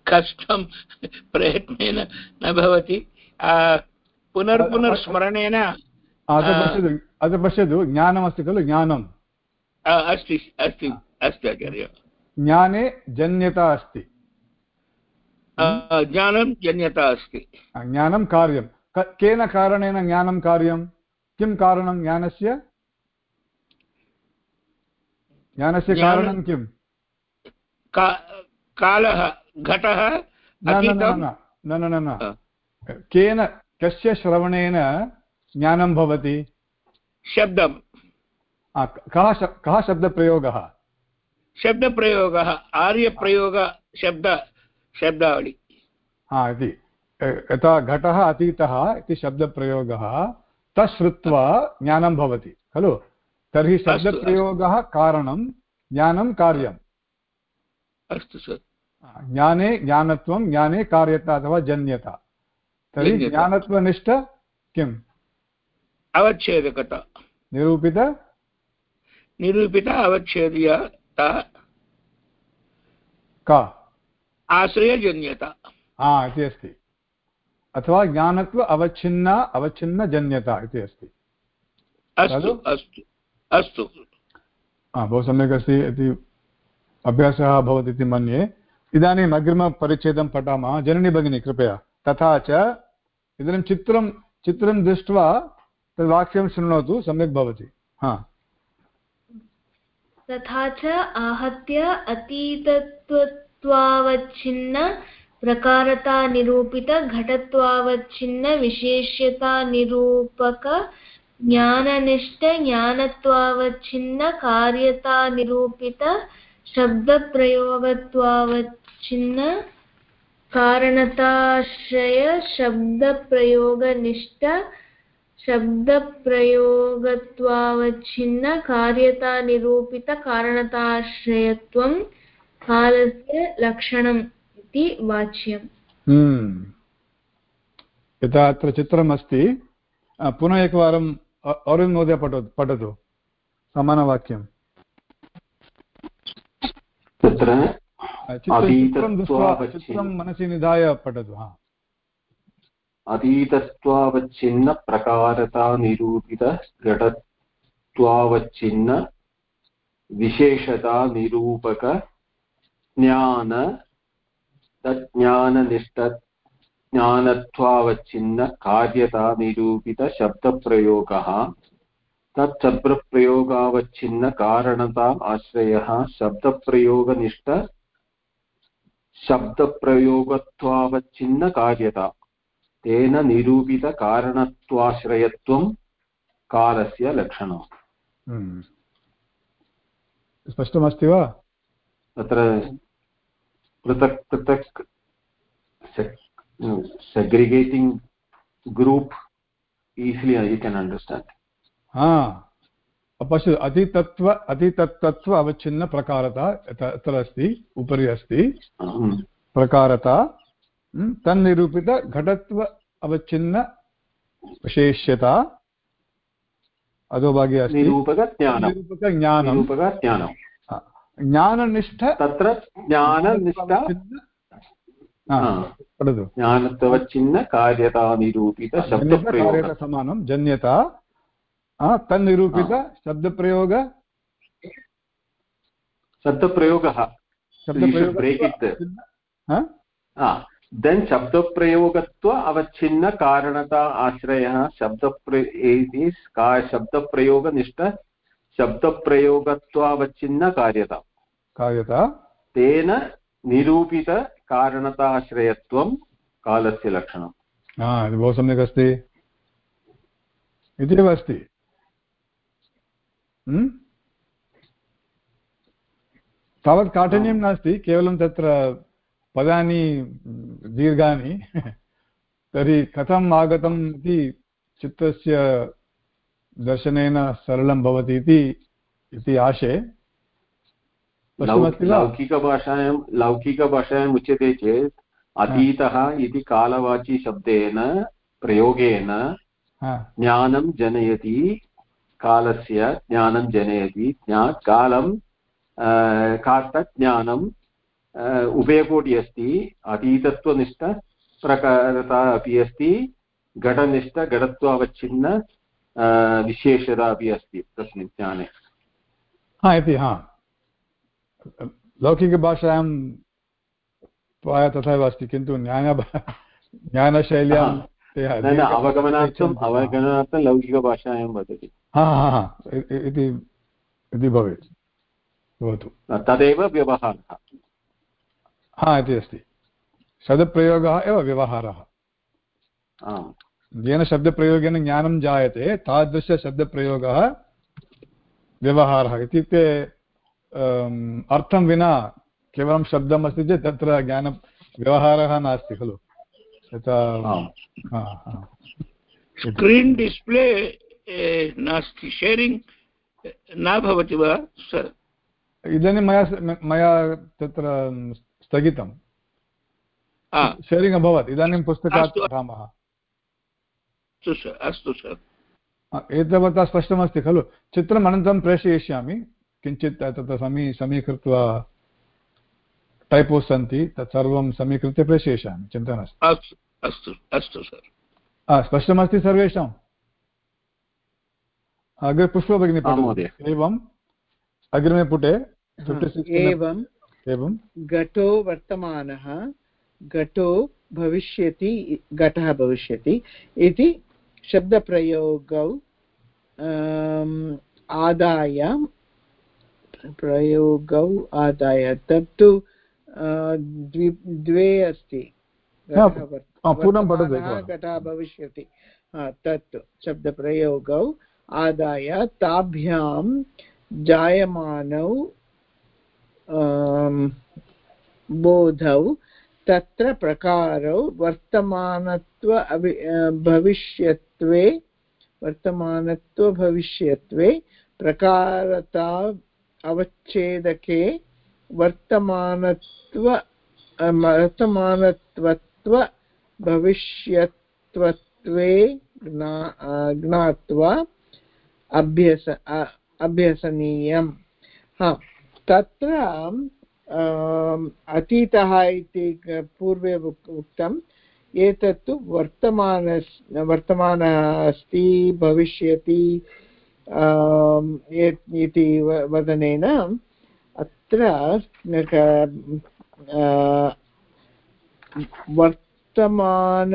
कष्टं प्रयत्नेन न भवति। पुनर्पुनर्स्मरणेन अत्र पश्यतु ज्ञानमस्ति खलु ज्ञानम्। अस्ति अस्ति अस्ति आचार्य। ज्ञाने जन्यता अस्ति। ज्ञानं जन्यता अस्ति। ज्ञानं कार्यं। केन कारणेन ज्ञानं कार्यं? किं कारणं ज्ञानस्य? ज्ञानस्य कारणं किम्? कालः घटः न न न केन कस्य श्रवणेन ज्ञानं भवति? शब्दं कः कः शब्दप्रयोगः? शब्दप्रयोगः आर्यप्रयोग शब्द शब्दावळि हा इति यथा घटः अतीतः इति शब्दप्रयोगः तत् श्रुत्वा ज्ञानं भवति खलु? तर्हि शब्दप्रयोगः कारणं ज्ञानं कार्यम् अस्तु सर्। ज्ञाने ज्ञानत्वं ज्ञाने कार्यता अथवा जन्यता। तर्हि ज्ञानत्वनिष्ठ किम्? अवच्छेदकता। निरूपित? निरूपित अवच्छेदीयता। का? आश्रयजन्यता। हा इति अस्ति। अथवा ज्ञानत्व अवच्छिन्ना अवच्छिन्नजन्यता इति अस्ति। अस्तु अस्तु अस्तु। बहु सम्यक् अस्ति इति अभ्यासः अभवत् इति मन्ये। इदानीम् अग्रिमपरिच्छेदं पठामः। जननी भगिनी कृपया। तथा च इदानीं चित्रं चित्रं दृष्ट्वा तद् वाक्यं शृणोतु सम्यक् भवति। हा। तथा च आहत्य अतीतत्वावच्छिन्न प्रकारता निरूपित घटत्वावच्छिन्न विशेष्यता निरूपक ज्ञाननिष्ठ ज्ञानत्वावच्छिन्न कार्यता निरूपित शब्दप्रयोगत्वावच्छिन्न कारणताश्रय शब्दप्रयोगनिष्ठ शब्दप्रयोगत्वावच्छिन्न कार्यतानिरूपितकारणताश्रयत्वं कालस्य लक्षणम् इति वाच्यम्। यथा अत्र चित्रमस्ति। पुनः एकवारम् अरुण् महोदय पठतु पठतु। समानवाक्यम्। तत्र चित्रं मनसि निधाय पठतु हा। अतीतत्वावच्छिन्नप्रकारतानिरूपितघटत्वावच्छिन्न विशेषतानिरूपक ज्ञान तज्ज्ञाननिष्ठ ज्ञानत्वावच्छिन्न कार्यतानिरूपितशब्दप्रयोगः तत्शब्दप्रयोगावच्छिन्नकारणता आश्रयः शब्दप्रयोगनिष्ठ शब्दप्रयोगत्वावच्छिन्नकार्यता तेन निरूपितकारणत्वाश्रयत्वं कालस्य लक्षणम् हम्म। स्पष्टमस्ति वा? तत्र पृथक् पृथक् segregating group easily you can understand. हा। पश्यतु अतितत्व अतितत्तत्व अवच्छिन्नप्रकारता अत्र अस्ति उपरि अस्ति प्रकारता तन्निरूपित घटत्व अवच्छिन्न विशेष्यता अधोभागे अस्ति निरूपकज्ञानं ज्ञाननिष्ठ तत्र ज्ञाननिष्ठ वदतु ज्ञानत्वचिह्न कार्यतानिरूपित शब्दप्रयोग। कार्यता जन्यता तन्निरूपित शब्दप्रयोग। शब्दप्रयोगः। देन् शब्दप्रयोगत्व अवच्छिन्नकारणता आश्रयः। शब्दप्र शब्दप्रयोगनिष्ठ। शब्दप्रयोगत्वावच्छिन्नकार्यता कार्यता तेन निरूपितकारणताश्रयत्वं कालस्य लक्षणम्। बहु सम्यक् अस्ति। इत्येव अस्ति। तावत् काठिन्यं नास्ति केवलं तत्र पदानि दीर्घानि। तर्हि कथम् आगतम् इति चित्तस्य दर्शनेन सरलं भवति इति आशे। लौकिकभाषायां लौकिकभाषायाम् उच्यते चेत् अतीतः इति कालवाचीशब्देन प्रयोगेन ज्ञानं जनयति कालस्य ज्ञानं जनयति ज्ञा कालं तत् उभयकोटि अस्ति अतीतत्वनिष्ठ प्रकारता अपि अस्ति घटनिष्ठ घटत्वावच्छिन्न विशेषता अपि अस्ति तस्मिन् ज्ञाने। हा इति हा। लौकिकभाषायां प्रायः तथैव अस्ति किन्तु न्याय ज्ञानशैल्यां अवगमनार्थम् अवगमनार्थं लौकिकभाषायां वदति। हा हा हा इति भवेत्। भवतु। तदेव व्यवहारः। हा इति अस्ति। शब्दप्रयोगः एव व्यवहारः। येन शब्दप्रयोगेन ज्ञानं जायते तादृशशब्दप्रयोगः व्यवहारः इत्युक्ते अर्थं विना केवलं शब्दम् अस्ति चेत् तत्र ज्ञान व्यवहारः नास्ति खलु? यथा स्क्रीन् डिस्प्ले नास्ति। शेरिङ्ग् न भवति वा सर् इदानीं मया मया तत्र स्थगितं शेरिङ्ग् अभवत्। इदानीं पुस्तकात् पठामः। अस्तु सर् एतावता स्पष्टमस्ति खलु? चित्रम् अनन्तरं प्रेषयिष्यामि। किञ्चित् तत्र समी समीकृत्य टैपोस् सन्ति तत्सर्वं समीकृत्य प्रेषयिष्यामि चिन्ता नास्ति। अस्तु अस्तु सर् स्पष्टमस्ति सर्वेषाम् अग्रे पुष्प पुष्पभगिनी एवं अग्रिमे पुटे एवं एवं। घटो वर्तमानः घटो भविष्यति घटः भविष्यति इति शब्दप्रयोगौ आदाय प्रयोगौ आदाय। तत्तु द्वे अस्ति। घटः भविष्यति। तत् शब्दप्रयोगौ आदाय ताभ्यां जायमानौ बोधौ तत्र प्रकारौ वर्तमानत्व भविष्यत्वे वर्तमानत्वभविष्यत्वे प्रकारता अवच्छेदके वर्तमानत्व वर्तमानत्वत्व, भविष्यत्वत्वे ज्ञात्वा अभ्यस अभ्यसनीयं। हा, तत्र अतीतः इति पूर्वे उक्तम्। एतत्तु वर्तमान वर्तमानः अस्ति, भविष्यति इति वदनेन अत्र वर्तमाननिष्ठ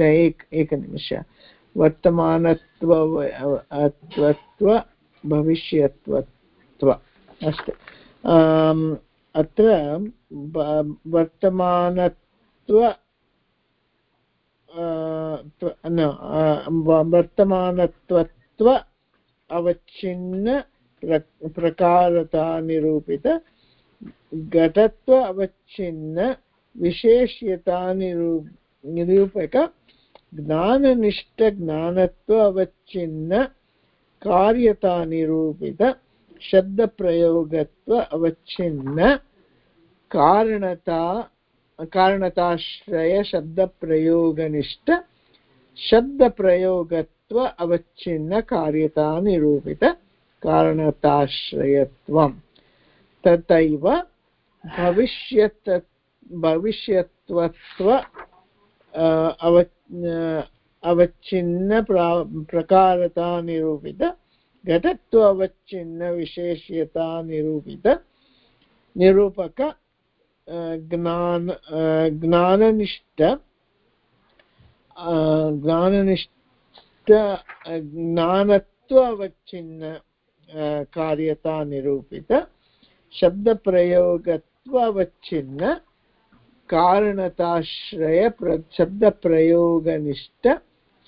एक एकनिमिष वर्तमानत्व भविष्यत्वत्व अस्तु। अत्र वर्तमानत्व वर्तमानत्वत्व अवच्छिन्न प्रकारतानिरूपित घटत्व अवच्छिन्न विशेष्यतानिरू निरूपक ज्ञाननिष्ठज्ञानत्व अवच्छिन्न कार्यतानिरूपित शब्दप्रयोगत्व अवच्छिन्न कारणता कारणताश्रयशब्दप्रयोगनिष्ठ शब्दप्रयोगत्व अवच्छिन्न कार्यता निरूपित कारणताश्रयत्वं तथैव भविष्यत् भविष्यत्वत्व अव अवच्छिन्न प्रकारता निरूपित, घटत्व अवच्छिन्न विशेष्यता निरूपित, निरूपक ज्ञान ज्ञाननिष्ठ ज्ञाननिष्ठ ज्ञानत्ववच्छिन्न कार्यता निरूपित शब्दप्रयोगत्व अवच्छिन्न कारणताश्रय शब्दप्रयोगनिष्ठ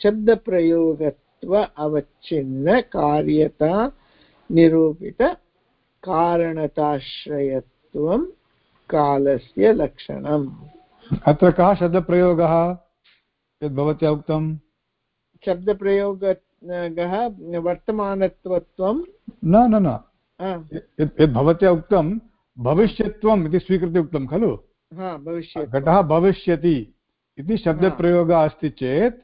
शब्दप्रयोगत्व अवच्छिन्न कार्यता निरूपित कारणताश्रयत्वं कालस्य लक्षणम्। अत्र कः शब्दप्रयोगः? यद् भवत्या उक्तं शब्दप्रयोगः वर्तमानत्वत्वं न न न। यद् भवत्या उक्तं भविष्यत्वम् इति स्वीकृत्य उक्तं खलु? घटः भविष्यति इति शब्दप्रयोगः अस्ति चेत्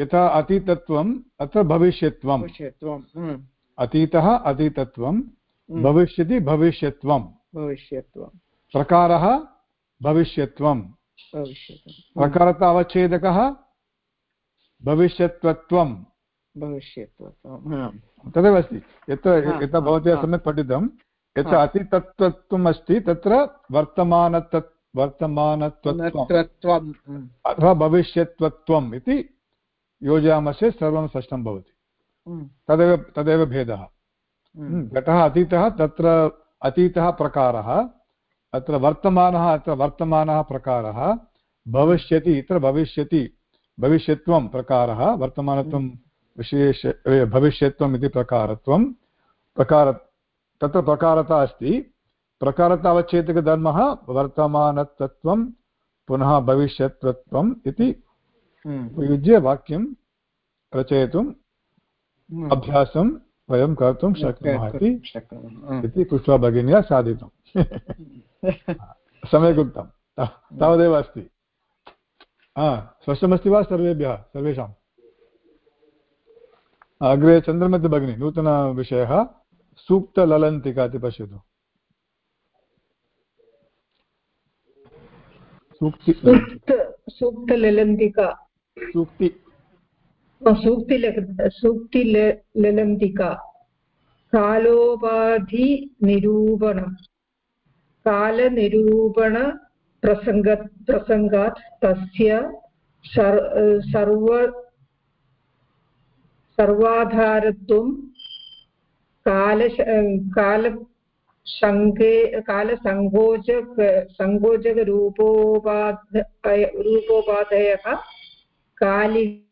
यथा अतीतत्वम् अत्र भविष्यत्वम्। अतीतः अतीतत्वं भविष्यति भविष्यत्वं भविष्यत्वं प्रकारः भविष्यत्वं प्रकारता अवच्छेदकः भविष्यत्वत्वं तदेव अस्ति। यत्र यथा भवत्या सम्यक् पठितं यत्र अतितत्त्वत्वम् अस्ति तत्र वर्तमानतत् वर्तमानत्वत्वम् अथवा भविष्यत्वत्वम् इति योजयामश्चेत् सर्वं स्पष्टं भवति। तदेव तदेव भेदः। घटः अतीतः तत्र अतीतः प्रकारः। अत्र वर्तमानः अत्र वर्तमानः प्रकारः भविष्यति इत्र भविष्यति भविष्यत्वं प्रकारः वर्तमानत्वं विशेष भविष्यत्वम् इति प्रकारत्वं प्रकार तत्र प्रकारता अस्ति प्रकारतावच्छेदकधर्मः वर्तमानतत्वं पुनः भविष्यत्वत्वम् इति उपयुज्य वाक्यं रचयितुम् अभ्यासं वयं कर्तुं शक्नुमः इति पुष्पा भगिन्या साधितम्। सम्यक् उक्तं तावदेव अस्ति। हा स्पष्टमस्ति वा सर्वेभ्यः सर्वेषाम् अग्रे चन्द्रमति भगिनी नूतनविषयः सूक्तललन्तिका इति पश्यतु। सूक्ति सूक्तललन्तिका। सूक्ति। सूक्ति सूक्तिललन्तिका। कालोपाधिनिरूपणं कालनिरूपणप्रसङ्ग प्रसङ्गात् तस्य सर्व सर्वाधारत्वं काल कालसङ्गे कालसङ्कोचक सङ्कोचकरूपोपाधय रूपोपाधयः कालिकसम्बन्ध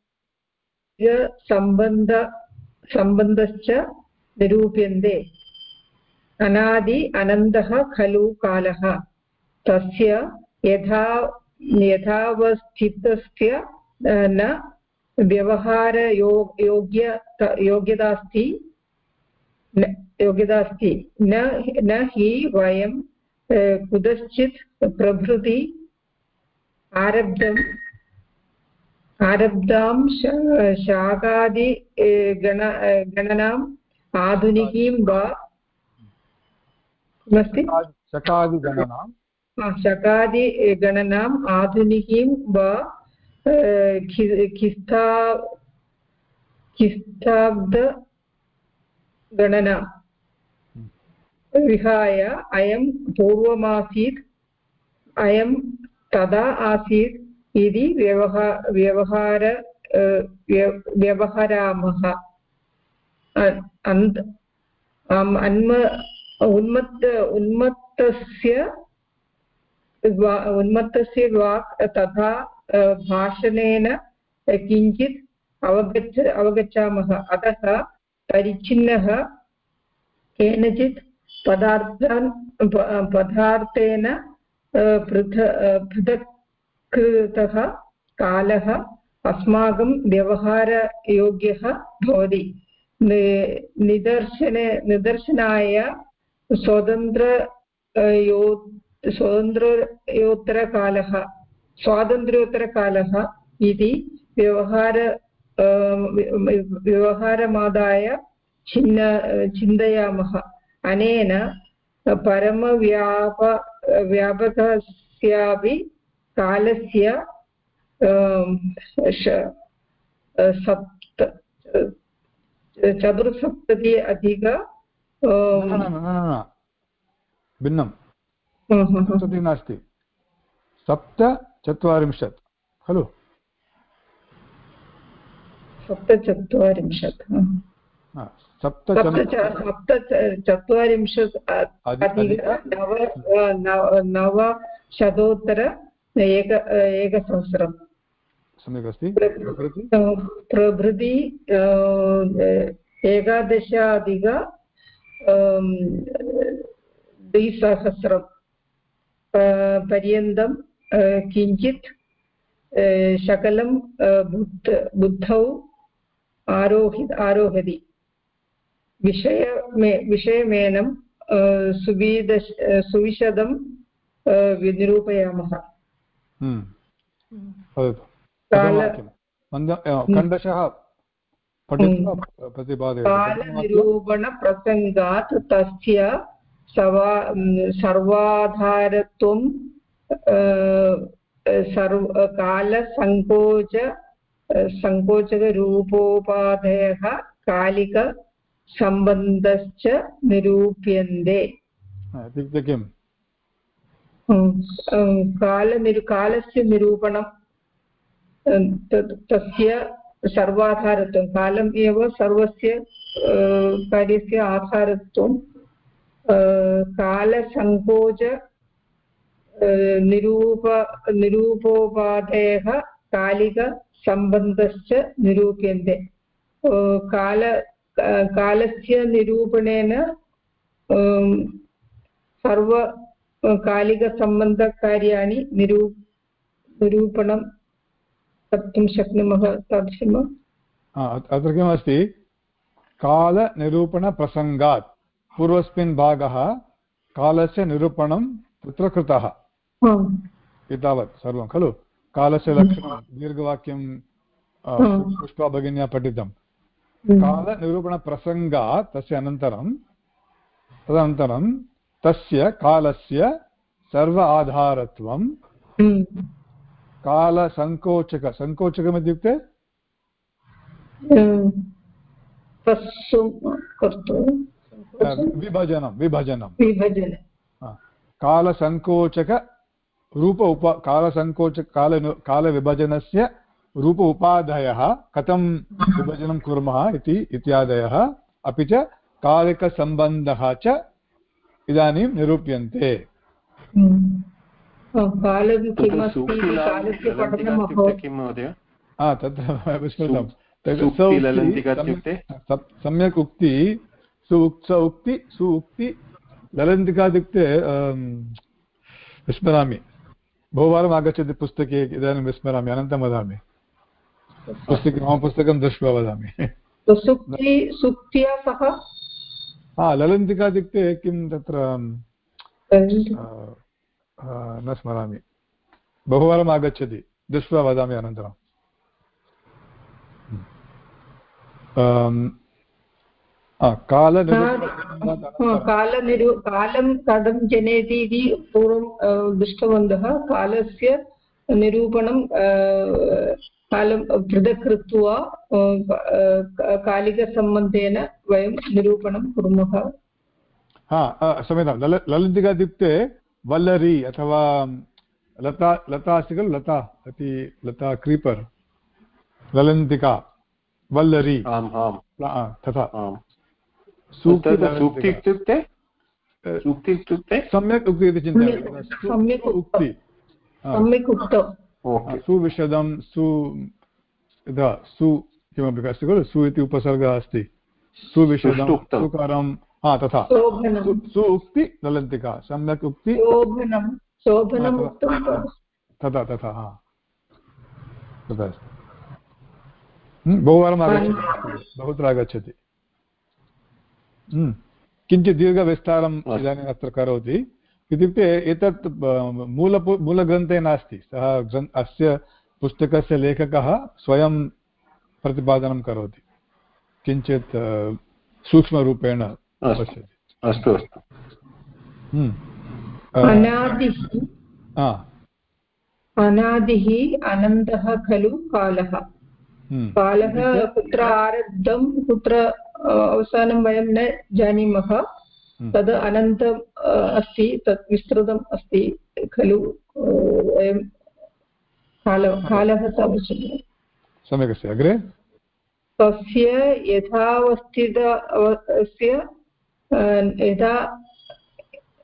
सम्बन्धश्च निरूप्यन्ते। अनादि अनन्तः खलु कालः। तस्य यथा, यथावस्थितस्य न व्यवहारयो योग्य योग्यतास्ति योग्यता अस्ति न न हि वयं कुतश्चित् प्रभृति आरब्धम्, आरब्धां शाकादि गण गणनाम्, आधुनिकीं वा किमस्ति शकादिगणनाम् आधुनिकीं वा खिस्ता खिस्ताब्दगणना विहाय अयं पूर्वमासीत् अयं तदा आसीत् इति व्यवहा व्यवहार व्यवहरामः। अन्म उन्मत्त, उन्मत्तस्य उन्मत्तस्य वाक् तथा भाषणेन किञ्चित् अवगच्छ, अवगच्छामः। अतः परिच्छिन्नः केनचित् पदार्थान् पदार्थेन पृथ पृथक्कृतः कालः अस्माकं व्यवहारयोग्यः भवति। निदर्शने, निदर्शनाय स्वतन्त्र यो स्वतन्त्रयोत्तरकालः स्वातन्त्र्योत्तरकालः इति व्यवहार व्यवहारमादाय छिन्न चिन्तयामः अनेन परमव्याप व्यापकस्यापि कालस्य सप्त चतुर्सप्तति अधिक भिन्नं. सप्ततिः नास्ति. सप्तचत्वारिंशत् खलु? सप्तचत्वारिंशत् सप्त सप्तचत्वारिंशत् नवशतोत्तर एक एकसहस्रं सम्यक् अस्ति. प्रभृति एकादशाधिक द्विसहस्रं पर्यन्तं किञ्चित् शकलं बुद्ध बुद्धौ आरोहि आरोहति विषयमे विषयमेनं सुविद सुविशदं निरूपयामः खण्डशः कालनिरूपणप्रसङ्गात् तस्य सवा सर्वाधारत्वं सर्व कालसङ्कोच सङ्कोचकरूपोपाधयः कालिकसम्बन्धश्च निरूप्यन्ते। इत्युक्ते किम्? कालनिरु कालस्य निरूपणं तस्य सर्वाधारत्वं, कालम् एव सर्वस्य कार्यस्य आधारत्वं कालसङ्कोच निरूप, निरूपोपाधयः कालिकसम्बन्धश्च निरूप्यन्ते। काल कालस्य निरूपणेन सर्वकालिकसम्बन्धकार्याणि निरू निरूपणं कर्तुं शक्नुमः तादृशम् अत्र किमस्ति? कालनिरूपणप्रसङ्गात् पूर्वस्मिन् भागः कालस्य निरूपणं तत्र कृतः। एतावत् सर्वं खलु? कालस्य लक्षणं दीर्घवाक्यं पुष्पा भगिन्या पठितं। कालनिरूपणप्रसङ्गात् तस्य अनन्तरं तदनन्तरं तस्य कालस्य सर्व आधारत्वं कालसङ्कोचक सङ्कोचकम् इत्युक्ते? विभजनं विभजनं। कालसङ्कोचक रूप उप कालसङ्कोचक काल कालविभजनस्य रूप उपाधयः। कथं विभजनं कुर्मः इति इत्यादयः। अपि च कालिकसम्बन्धः च इदानीं निरूप्यन्ते। तत्र विस्मृतं सम्यक् उक्ति सु स उक्ति सु उक्ति ललन्तिका इत्युक्ते विस्मरामि बहुवारम् आगच्छति पुस्तके इदानीं विस्मरामि अनन्तरं वदामि पुस्तके मम पुस्तकं दृष्ट्वा वदामि हा ललन्तिका इत्युक्ते किं तत्र न स्मरामि। बहुवारम् आगच्छति। दृष्ट्वा वदामि अनन्तरं कालनिरु कालं कथं जनयति इति पूर्वं दृष्टवन्तः। कालस्य निरूपणं कालं पृथक् कृत्वा कालिकसम्बन्धेन वयं निरूपणं कुर्मः। हा क्षम्यतां लल ललितिका इत्युक्ते वल्लरी अथवा लता लता अस्ति खलु? लता इति लता क्रीपर् ललन्तिका वल्लरी। तथा। सूक्ति इत्युक्ते? सूक्ति इत्युक्ते? सम्यक् उक्ति इति चिन्तयामि। सम्यक् उक्ति। सम्यक् उक्तं। सुविशदं सु सु किमपि अस्ति खलु? सु इति उपसर्गः अस्ति। सुविशदं सुकरं हा तथा सु उक्ति ललन्तिका सम्यक् उक्ति तथा तथा हा तथा अस्ति बहुवारम् आगच्छति बहुत्र आगच्छति किञ्चित् दीर्घविस्तारम् इदानीम् अत्र करोति इत्युक्ते एतत् मूल मूलग्रन्थे नास्ति सः ग्रन् अस्य पुस्तकस्य लेखकः स्वयं प्रतिपादनं करोति किञ्चित् सूक्ष्मरूपेण अस्तु। अस्तु हम्म। अनादिः। अनादिः अनन्तः खलु कालः। हम्म। कालः कुत्र आरब्धं कुत्र अवसानं वयं न जानीमः। हम्म। तद् अनन्तम् अस्ति तत् विस्तृतम् अस्ति खलु वयं काल कालः तादृशं सम्यक् अस्ति अग्रे? तस्य यथावस्थित यथा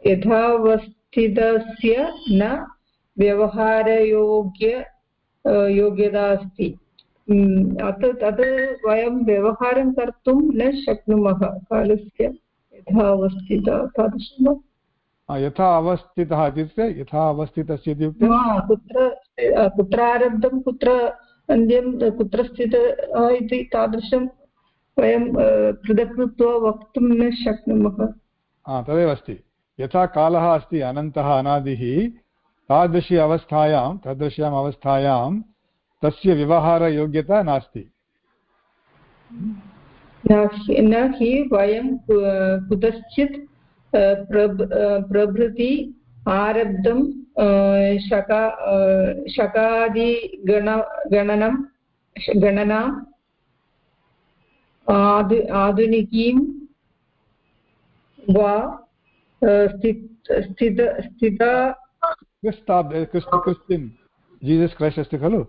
यथावस्थितस्य न व्यवहारयोग्य योग्यता अस्ति अत तद् वयं व्यवहारं कर्तुं न शक्नुमः कालस्य यथा अवस्थित तादृशं यथा अवस्थितः इत्युक्ते यथा अवस्थितस्य इत्युक्ते? कुत्र कुत्र आरब्धं कुत्र अन्त्यं कुत्र स्थितः इति तादृशं वयं पृथक् कृत्वा वक्तुं न शक्नुमः। तदेव अस्ति। यथा कालः अस्ति अनन्तः अनादिः तादृशी अवस्थायां तादृश्याम् अवस्थायां तस्य व्यवहारयोग्यता नास्ति। न हि वयं कुतश्चित् प्रभृति आरब्धं शका शकादिगण गणनं गणनाम् आधु आधुनिकीं वा स्थिता जीसस् क्रैस्ट् अस्ति खलु?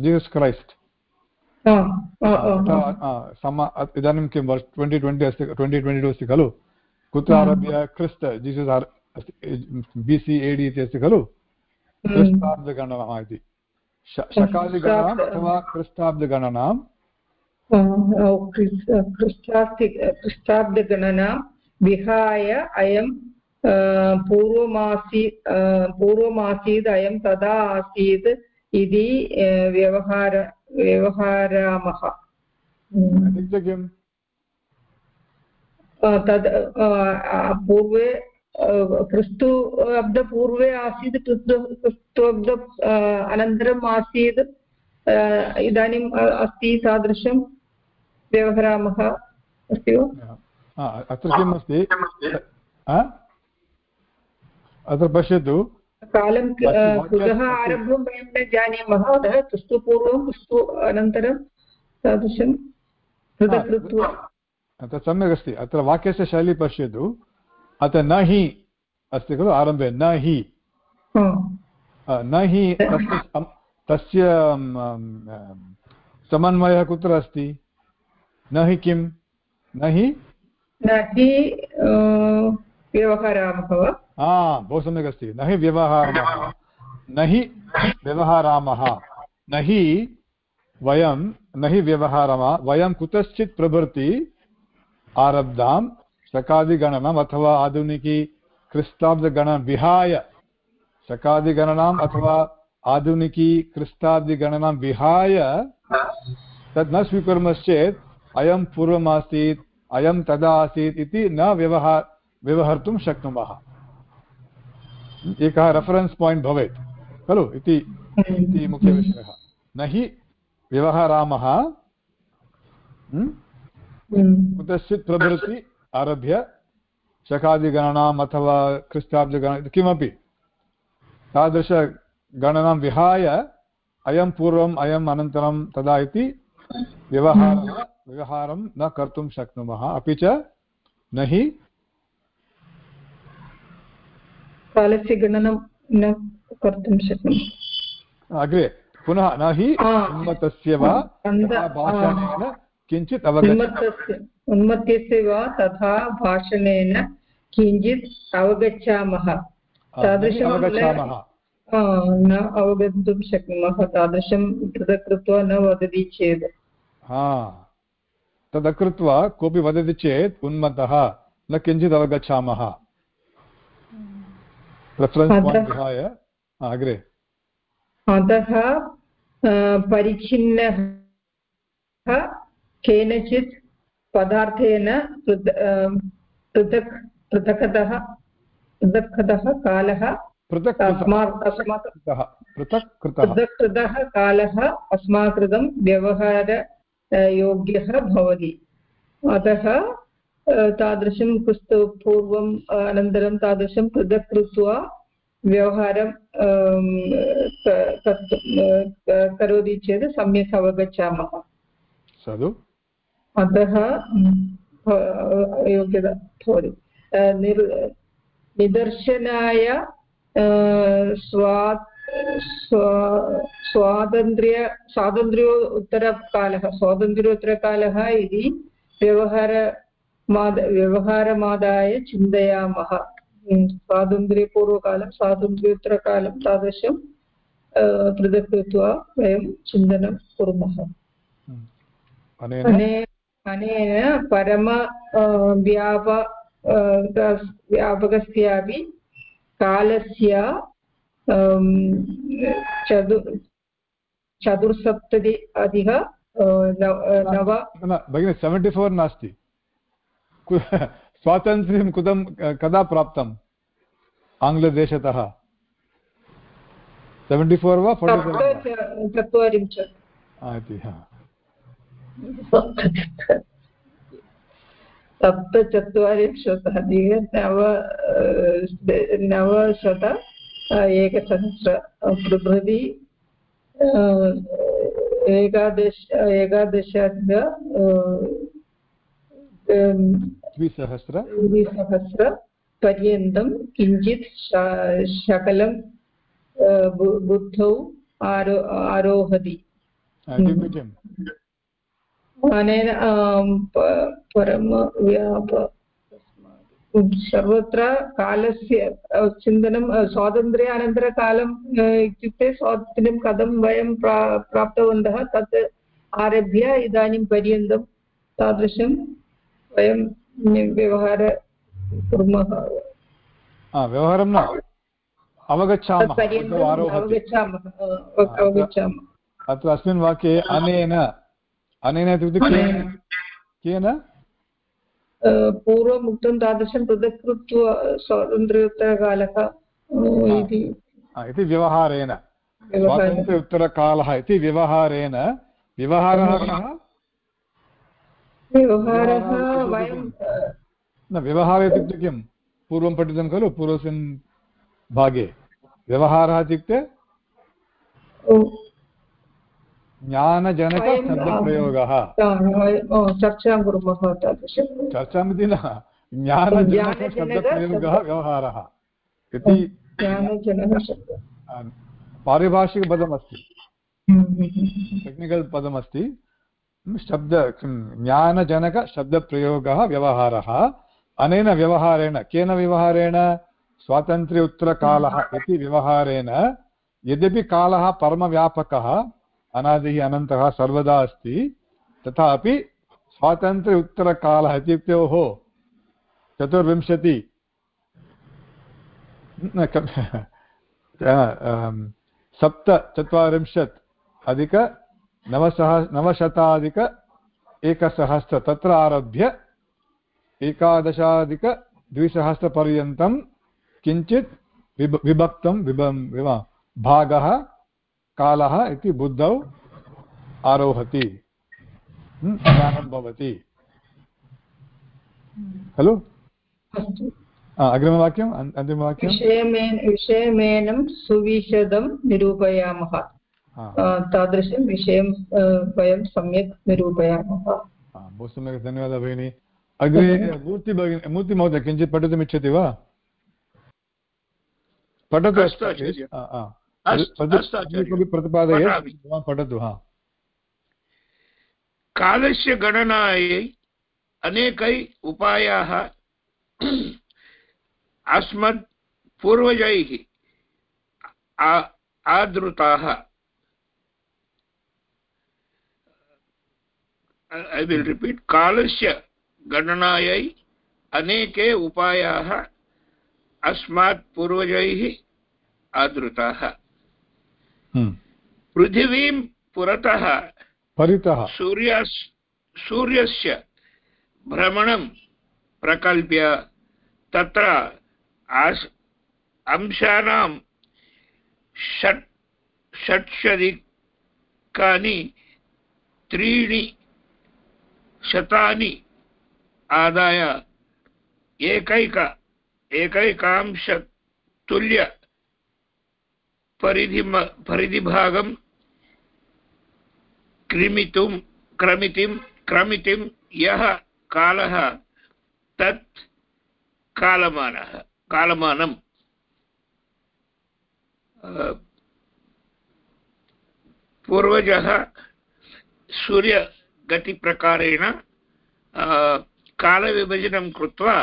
जीसस् क्रैस्ट् इदानीं किं वर्ष ट्वेण्टि ट्वेण्टि अस्ति ट्वेण्टि ट्वेण्टि टु अस्ति खलु? कुत्र आरभ्य क्रिस्त जीसस् बि सि ए डि इति अस्ति खलु? क्रिस्ताब्दगणनः इति। शकादिगणनाम् अथवा क्रिस्ताब्दगणनां क्रिस्ताब्दगणनां विहाय अयं पूर्वमासी पूर्वमासीत् अयं तदा आसीत् इति व्यवहार व्यवहारामः। तद् पूर्वे क्रिस्तु अब्दपूर्वे आसीत् क्रिस्तु अब्द अनन्तरम् आसीत् इदानीम् अस्ति तादृशं व्यवहरामः अस्ति वा? अत्र किम् अस्ति अत्र पश्यतु। कालं कुतः आरब्धं वयं न जानीमः अतः क्रिस्तु पूर्वं क्रिस्तु अनन्तरं तादृशं पृथक् कृत्वा तत् सम्यक् अस्ति। अत्र वाक्यस्य शैली पश्यतु। अत्र न हि अस्ति खलु आरम्भे न हि। न हि तस्य समन्वयः कुत्र अस्ति? न हि किं न हि? न हि व्यवहरामः वा? बहु सम्यक् अस्ति। न हि व्यवहारामः। न हि व्यवहारामः। न हि वयं न हि व्यवहारामः। वयं कुतश्चित् प्रभृति आरब्धां शकादिगणनम् अथवा आधुनिकी क्रिस्ताब्दगणनं विहाय शकादिगणनाम् अथवा आधुनिकी क्रिस्ताब्दिगणनां विहाय तद् न स्वीकुर्मश्चेत् अयं पूर्वमासीत् अयं तदा आसीत् इति न व्यवहार व्यवहर्तुं शक्नुमः। एकः रेफरेन्स् पायिण्ट् भवेत् खलु? इति मुख्यविषयः न हि व्यवहरामः कुतश्चित् प्रभृति आरभ्य शकादिगणनाम् अथवा क्रिस्ताब्दगण किमपि। तादृशगणनां विहाय अयं पूर्वम् अयम् अनन्तरं तदा इति व्यवहारः व्यवहारं न कर्तुं शक्नुमः अपि च न हि कालस्य गणनं न कर्तुं शक्नुमः। अग्रे पुनः न हि उन्मतस्य वा भाषणेन किञ्चित् उन्मत्यस्य वा तथा भाषणेन किञ्चित् अवगच्छामः। तादृशं न अवगन्तुं शक्नुमः। तादृशं पृथक् कृत्वा न वदति चेत्। तदकृत्वा कोऽपि वदति चेत् उन्मत्तः न किञ्चित् अवगच्छामः। रेफरेन्स् पायिण्ट् विहाय अग्रे। अतः परिच्छिन्नः केनचित् पदार्थेन पृथक् पृथक्तः पृथक्तः कालः पृथक् पृथक् कृतः कालः अस्माकृतं व्यवहारयोग्यः भवति। अतः तादृशं पुस्त पूर्वम् अनन्तरं तादृशं पृथक् कृत्वा व्यवहारं करोति चेत् सम्यक् अवगच्छामः। साधु? अतः योग्यता भवति। निर् निदर्शनाय स्वा स्वातन्त्र्य स्वातन्त्र्योत्तरकालः स्वातन्त्र्योत्तरकालः इति व्यवहारमाद व्यवहारमादाय चिन्तयामः स्वातन्त्र्यपूर्वकालं स्वातन्त्र्योत्तरकालं तादृशं पृथक् कृत्वा वयं चिन्तनं कुर्मः अनेन परम व्याप व्यापकस्यापि कालस्य चतु चतुर्सप्तति अधिक नव भगिनि सेवेण्टि फोर् नास्ति स्वातन्त्र्यं कुतं कदा प्राप्तम्? आङ्ग्लदेशतः। सेवेण्टि फोर् वा? चत्वारिंशत् सप्तचत्वारिंशत् अधिक नव नवशत एकसहस्र प्रभृति एकादश एकादशाधिक द्विसहस्र। द्विसहस्रपर्यन्तं किञ्चित् शकलं बुद्धौ आरो आरोहति। अनेन परमव्याप सर्वत्र कालस्य चिन्तनं स्वातन्त्र्य अनन्तरकालम् इत्युक्ते स्वातन्त्र्यं कथं वयं प्रा प्राप्तवन्तः तत् आरभ्य इदानीं पर्यन्तं तादृशं वयं व्यवहार कुर्मः। व्यवहारं न। अवगच्छामः अवगच्छामः अवगच्छामः। अत्र अस्मिन् वाक्ये अनेन अनेन इत्युक्ते केन? पूर्वम् उक्तं तादृशं पृथक् कृत्वा स्वातन्त्र्योत्तरकालः इति। व्यवहारेण। स्वातन्त्र्य उत्तरकालः इति व्यवहारेण। व्यवहारः कः? व्यवहारः वयं न व्यवहारः इत्युक्ते किं? पूर्वं पठितं खलु पूर्वस्मिन् भागे। व्यवहारः इत्युक्ते? ज्ञानजनकशब्दप्रयोगः चर्चां कुर्मः तादृशं। चर्चामिति न ज्ञानजनकशब्दप्रयोगः व्यवहारः। इति पारिभाषिकपदमस्ति। टेक्निकल् पदमस्ति। शब्द किं ज्ञानजनकशब्दप्रयोगः व्यवहारः। अनेन व्यवहारेण केन व्यवहारेण? स्वातन्त्र्य उत्तरकालः इति व्यवहारेण। यद्यपि कालः परमव्यापकः अनादिः अनन्तः सर्वदा अस्ति। तथापि स्वातन्त्र्य उत्तरकालः इत्युक्तयोः चतुर्विंशति। सप्तचत्वारिंशत् अधिक नवसह, नवशताधिक एकसहस्र, तत्र आरभ्य एकादशाधिकद्विसहस्रपर्यन्तं किञ्चित् विभ, विभक्तं विभ, भागः कालः इति बुद्धौ आरोहति। ज्ञानं भवति। खलु? अग्रिमवाक्यम्? अन्तिमवाक्यं विषयमेनं सुविशदं निरूपयामः। तादृशं विषयं वयं सम्यक् निरूपयामः। बहु सम्यक् धन्यवादः भगिनी। अग्रे मूर्ति भगिनी मूर्तिमहोदय किञ्चित् पठितुमिच्छति वा? पठतु पठतु हा। कालस्य गणनायै अनेकै उपायाः अस्मत् पूर्वजैः आदृताः। ऐ विल् रिपीट् कालस्य गणनायै अनेके उपायाः अस्मात् पूर्वजैः आदृताः। पृथिवीं पुरतः परितः। सूर्यस् सूर्यस्य भ्रमणं प्रकल्प्य तत्र आस् अंशानां षट् षट्शदिकानि त्रीणि शतानि आदाय एकैक एकैकांशतुल्य परिधिभागं क्रिमितुं, क्रमितिं क्रमितिं यः कालः, तत् कालमानः कालमानम् पूर्वजः सूर्यगतिप्रकारेण कालविभजनं कृत्वा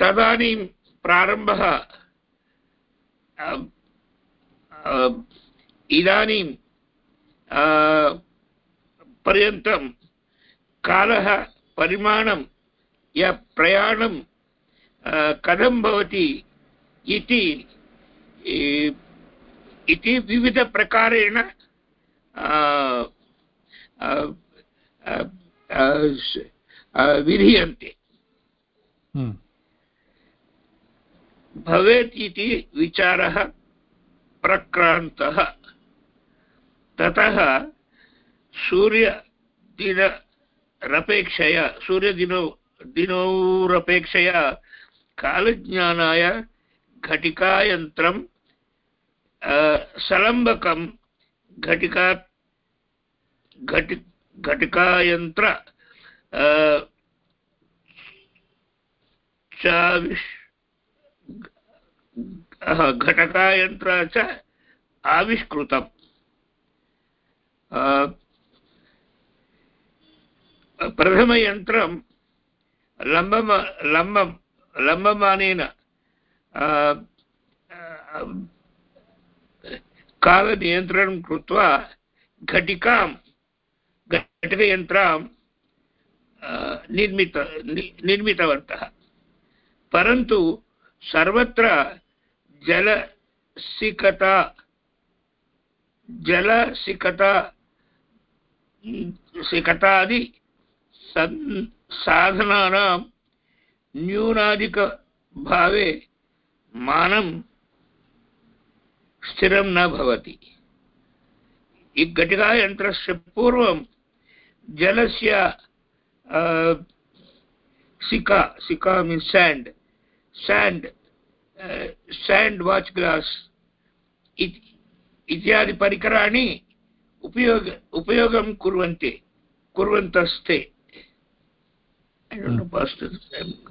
तदानीं प्रारम्भः इदानीं पर्यन्तं कालः परिमाणं य प्रयाणं कथं भवति इति इति विविधप्रकारेण विधीयन्ते हम्म। भवेत् इति विचारः प्रक्रान्तः। ततः सूर्यदिनरपेक्षया, सूर्यदिनौ, दिनौरपेक्षया कालज्ञानाय घटिकायन्त्रं सलम्बकं घटिका, घटि, घटिकायन्त्र चाविष् घटकायन्त्र च आविष्कृतम्। प्रथमयन्त्रं लम्बम, लम्बं, लम्बमानेन कालनियन्त्रणं कृत्वा घटिकां, घटकयन्त्रां निर्मित निर्मितवन्तः। परन्तु सर्वत्र जलसिकता जलसिकता सिकतादि साधनानां न्यूनाधिकभावे मानं स्थिरं न भवति। घटिकायन्त्रस्य पूर्वं जलस्य सिका सिका means sand sand sand watch glass इत्यादि परिकराणि उपयोग उपयोगं कुर्वन्ति कुर्वन्तस्ते.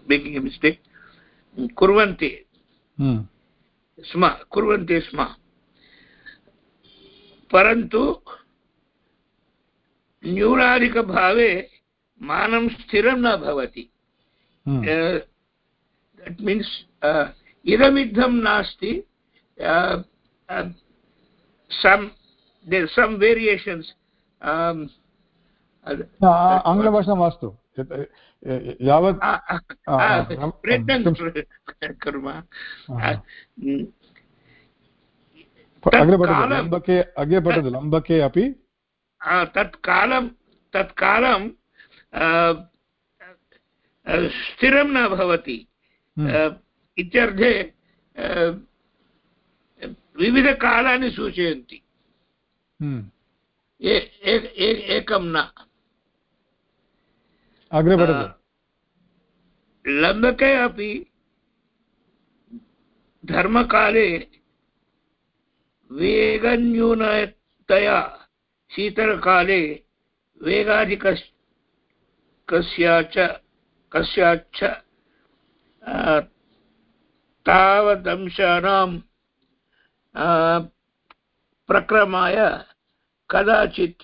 मेकिङ्ग् मिस्टेक् कुर्वन्ति. स्म कुर्वन्ति स्म. परन्तु न्यूनाधिकभावे मानं स्थिरं न भवति. दट् मीन्स् इदमिद्धं नास्ति सम् देर् सम् वेरियेशन्स् आङ्ग्लभाषा मास्तु। यावत् प्रयत्नं कुर्मः। अग्रे पठतु लम्बके अग्रे पठतु लम्बके अपि। तत्कालं तत्कालं स्थिरं न भवति। इत्यर्थे विविधकालानि सूचयन्ति। एकं न। अग्रे लम्बके अपि धर्मकाले वेगन्यूनतया शीतलकाले वेगाधिक कस्याच कस्याच्च तावदंशानां प्रक्रमाय कदाचित्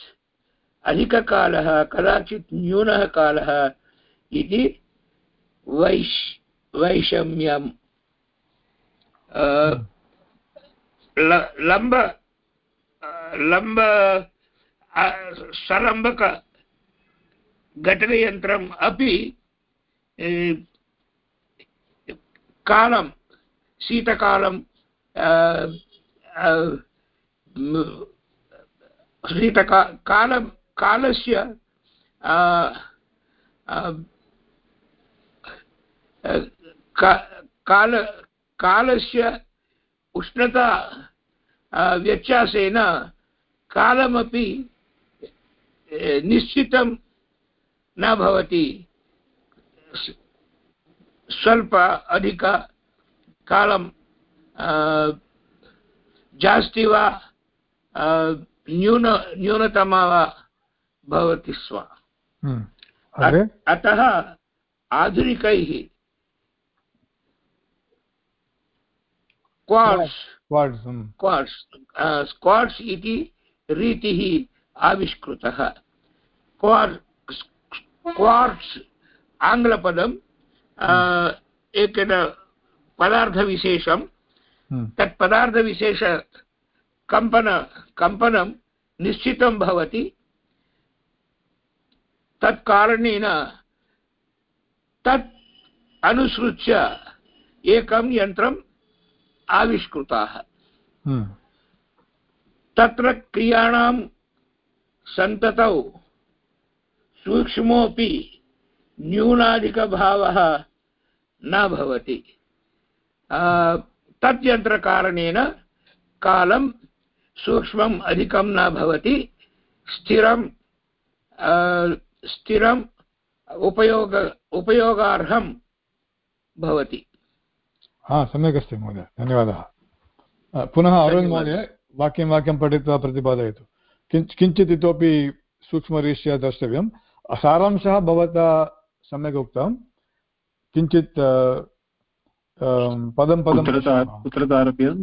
अधिककालः, कदाचित् न्यूनः कालः इति वैश्, वैषम्यम्। लम्ब लम्ब सलम्बक घटकयन्त्रम् अपि कालं शीतकालं शीतका कालं कालस्य काल कालस्य उष्णता व्यत्यासेन कालमपि निश्चितं न भवति। स्वल्प अधिककालं जास्ति वा न्यून न्यूनतमा वा भवति स्म हम्म। अतः आधुनिकैः क्वाड्स् वर्ड्स् हम्म। इति रीतिः आविष्कृतः। क्वाड्स् आङ्ग्लपदं अ, एकेन पदार्थविशेषं हम्म। तत् पदार्थविशेष कम्पन कम्पनं निश्चितं भवति तत्कारणेन तत् अनुसृत्य एकं यन्त्रम् आविष्कृताः हम्म। तत्र क्रियाणां सन्ततौ सूक्ष्मोऽपि न्यूनाधिकभावः न भवति तत् यन्त्रकारणेन कालं सूक्ष्मम् अधिकं न भवति स्थिरं स्थिरम् उपयोग उपयोगार्हं भवति। हा सम्यक् अस्ति महोदय धन्यवादः। पुनः अरुण् महोदय वाक्यं वाक्यं पठित्वा प्रतिपादयतु। किञ्च किञ्चित् इतोपि सूक्ष्मरीत्या द्रष्टव्यं सारांशः भवता सम्यक् उक्तं किञ्चित् पदं पदं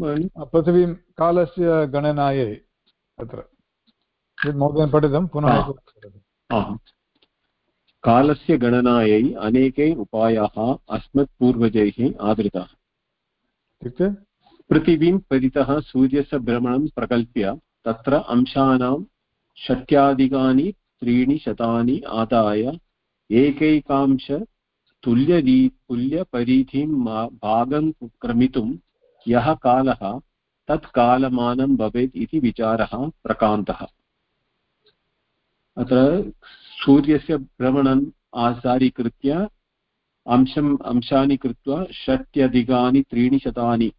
भगिनि पृथिवीं कालस्य गणनायै तत्र। यत् महोदयेन पठितं पुनः। कालस्य गणनायै अनेके उपायाः अस्मत्पूर्वजैः आदृताः। इत्युक्ते? पृथिवीं परितः सूर्यस्य भ्रमणं प्रकल्प्य तत्र अंशानां षट्याधिकानि त्रीणि शतानि आदाय एकैकांश तुल्यरी तुल्यपरिधिं भागं क्रमितुं यः कालः तत् कालमानं भवेत् इति विचारः प्रकान्तः। अत्र सूर्यस्य भ्रमणम् आधारीकृत्य अंशम्, अंशानि कृत्वा षट्यधिकानि, त्रीणि शतानि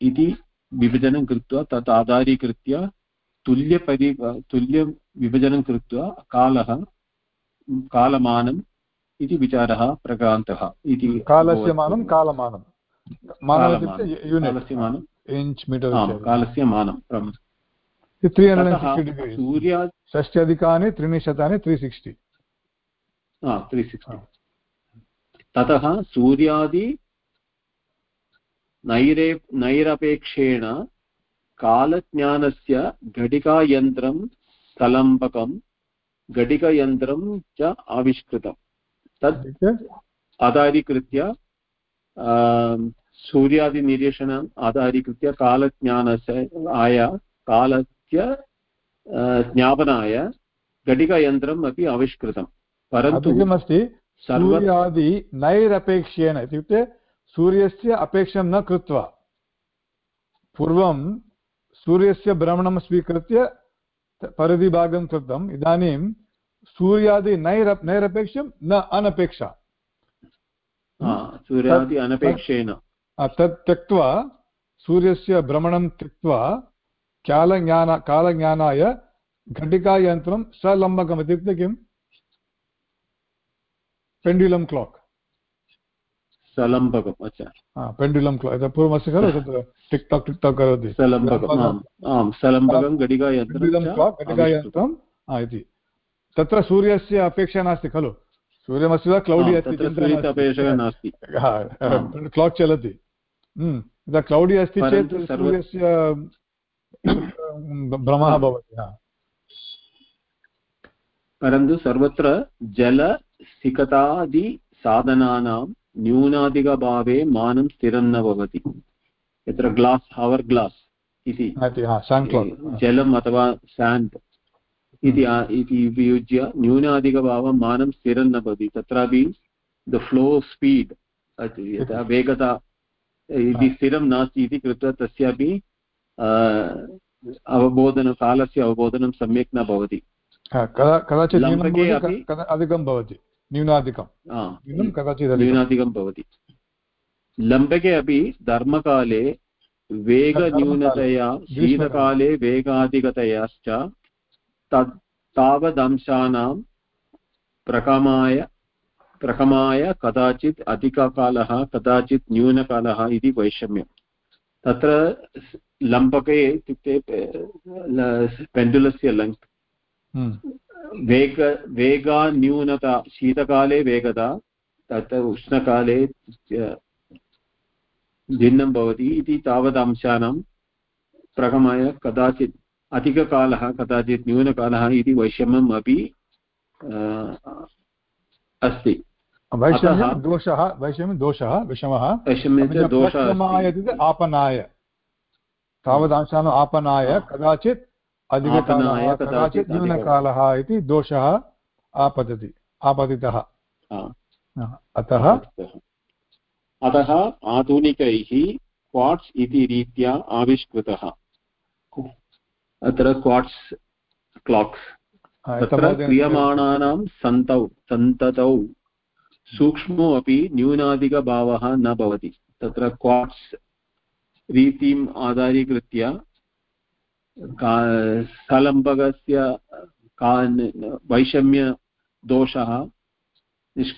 इति विभजनं कृत्वा तत् आधारीकृत्य तुल्यपरि, तुल्यविभजनं कृत्वा कालः कालमानम् इति विचारः प्रकान्तः इति कालस्य मानं कालमानं। कालस्य मानं। सूर्या षष्ट्यधिकानि त्रीणि शतानि त्री सिक्स्टि त्री सिक्स्टि ततः सूर्यादि नैरे नैरपेक्षेण कालज्ञानस्य घटिकायन्त्रं स्थलम्बकं घटिकयन्त्रं च आविष्कृतं तत् आधारीकृत्य सूर्यादिनिरीक्षणम् आधारीकृत्य कालज्ञानस्य आय कालस्य ज्ञापनाय घटिकायन्त्रम् अपि आविष्कृतं परन्तु किमस्ति सूर्यादि नैरपेक्षेण इत्युक्ते सूर्यस्य अपेक्षं न कृत्वा पूर्वं सूर्यस्य भ्रमणं स्वीकृत्य परिधिभागं कृतम्। इदानीं सूर्यादि नैर नैरपेक्षं न अनपेक्षा। सूर्यादि अनपेक्षेण अ, तत् त्यक्त्वा सूर्यस्य भ्रमणं त्यक्त्वा कालज्ञान कालज्ञानाय घटिकायन्त्रं सलम्बकम् इत्युक्ते किम्? पेण्ड्युलम् क्लाक्। सलम्बकम् अच्छा। पेण्ड्युलम् क्लाक्। पूर्वमस्ति खलु तत्र टिक् टाक् टिक् टाक् करोति सलम्बकं घटिकायन्त्रं पेण्ड्युलम् क्लाक् घटिकायन्त्रं इति। तत्र सूर्यस्य अपेक्षा नास्ति खलु? सूर्यमस्ति वा क्लौडि अस्ति नास्ति। क्लाक् चलति। हम्म, यदा क्लौडि अस्ति चेत् सूर्यस्य भ्रमः भवति परन्तु सर्वत्र जलसिकतादिसाधनानां न्यूनाधिकभावे मानं स्थिरं न भवति। यत्र ग्लास् हवर् ग्लास् इति हा जलम् अथवा साण्ड् इति उपयुज्य न्यूनाधिकभावं मानं स्थिरं न भवति। तत्रापि द फ्लो स्पीड् यथा वेगता इति स्थिरं नास्ति इति कृत्वा तस्यापि अवबोधनं कालस्य अवबोधनं सम्यक् न भवति। अधिकं न्यूनाधिकं। कदाचित् न्यूनाधिकं भवति। लम्बके अपि धर्मकाले वेगन्यूनतया शीतकाले वेगाधिकतयाश्च तत् तावदंशानां प्रकमाय प्रकमाय कदाचित् अधिककालः कदाचित् न्यूनकालः इति वैषम्यं तत्र लम्बके इत्युक्ते पेण्डुलस्य लेङ्क् हम्म। वेग वेगा न्यूनता शीतकाले वेगता तत् उष्णकाले भिन्नं भवति इति तावत् अंशानां कदाचित् अधिककालः कदाचित् न्यूनकालः इति वैषम्यम् अपि अस्ति। दोषः वैषम्यं दोषः विषमः। आपनाय। तावदांशानाम् आपनाय कदाचित् अधिककालः कदाचित् न्यूनकालः इति दोषः आपतति आपतितः। अतः अतः आधुनिकैः क्वाट्स् इति रीत्या आविष्कृतः। अत्र क्वाट्स् क्लाक्स् तत्र क्रियमाणानां सन्तौ सन्ततौ सूक्ष्मो अपि न्यूनाधिकभावः न भवति। तत्र क्वाट्स् रीतिम् आधारीकृत्य स्थलम्बकस्य का वैषम्यदोषः निष्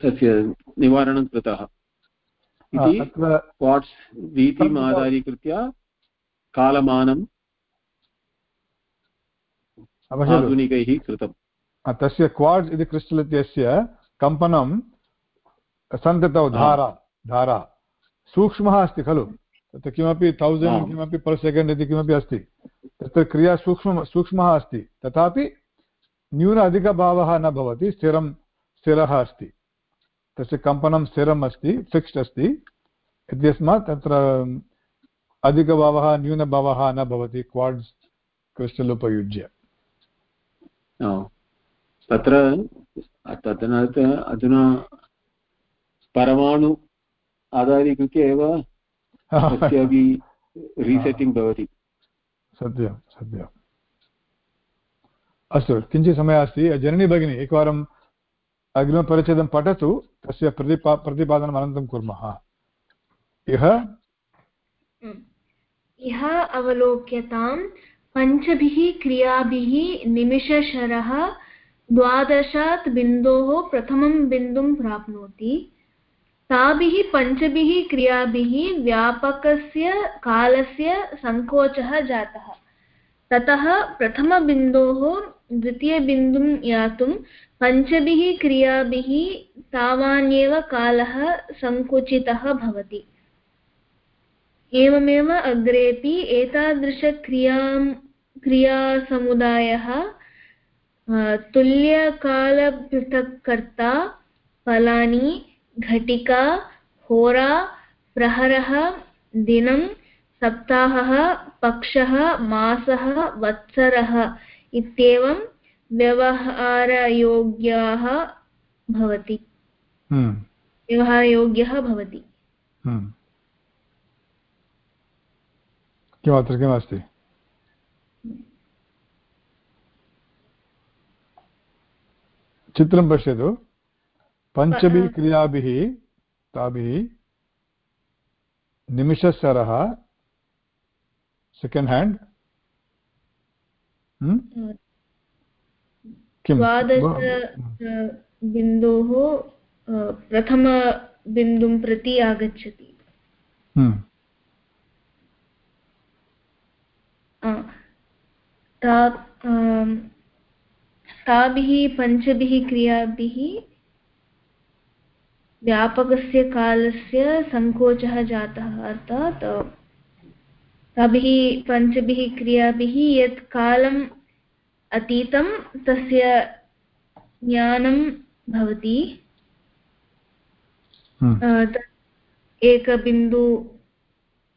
तस्य निवारणं कृतः। इति क्वाट्स् रीतिम् आधारीकृत्य कालमानम् आधुनिकैः कृतम्। तस्य क्वाड्स् इति क्रिस्टल् इत्यस्य कम्पनं सन्ततौ धारा धारा। सूक्ष्मः अस्ति खलु। तत्र किमपि तौसण्ड् किमपि पर् सेकेण्ड् इति किमपि अस्ति। तत्र क्रिया सूक्ष्म सूक्ष्मः अस्ति। तथापि न्यून अधिकभावः न भवति स्थिरं स्थिरः अस्ति। तस्य कम्पनं स्थिरम् अस्ति फिक्स्ड् अस्ति। इत्यस्मात् तत्र अधिकभावः न्यूनभावः न भवति क्वाड्स् क्रिस्टल् उपयुज्य तत्र तदनर्थ अधुना परमाणु आधारीकृत्य एव तस्यापि रीसेटिङ्ग् भवति। सत्यं सत्यम् अस्तु किञ्चित् समयः अस्ति। जननी भगिनी एकवारम् अग्रिमपरिच्छेदं पठतु तस्य प्रतिपा प्रतिपादनम् अनन्तरं कुर्मः। इह इह अवलोक्यतां पञ्चभिः क्रियाभिः निमिषशरः द्वादशात् बिन्दोः प्रथमं बिन्दुं प्राप्नोति। ताभिः पञ्चभिः क्रियाभिः व्यापकस्य कालस्य सङ्कोचः जातः। ततः प्रथमबिन्दोः द्वितीयबिन्दुं यातुं पञ्चभिः क्रियाभिः तावान्येव कालः सङ्कुचितः भवति। एवमेव अग्रेपि एतादृशक्रियाँ क्रियासमुदायः तुल्यकालपृथक्कर्ता फलानि घटिका होरा प्रहरः दिनं सप्ताहः पक्षः मासः वत्सरः इत्येवं व्यवहारयोग्याः भवति। हम्म। व्यवहारयोग्यः भवति। किमत्र किमस्ति चित्रं पश्यतु। पञ्चभिः क्रियाभिः ताभिः निमिषसरः सेकेण्ड् हेण्ड् किं? द्वादश बिन्दोः प्रथमबिन्दुं प्रति आगच्छति। ताभिः पञ्चभिः क्रियाभिः व्यापकस्य कालस्य सङ्कोचः जातः अर्थात् ताभिः पञ्चभिः क्रियाभिः यत् कालम् अतीतं तस्य ज्ञानं भवति। एकबिन्दु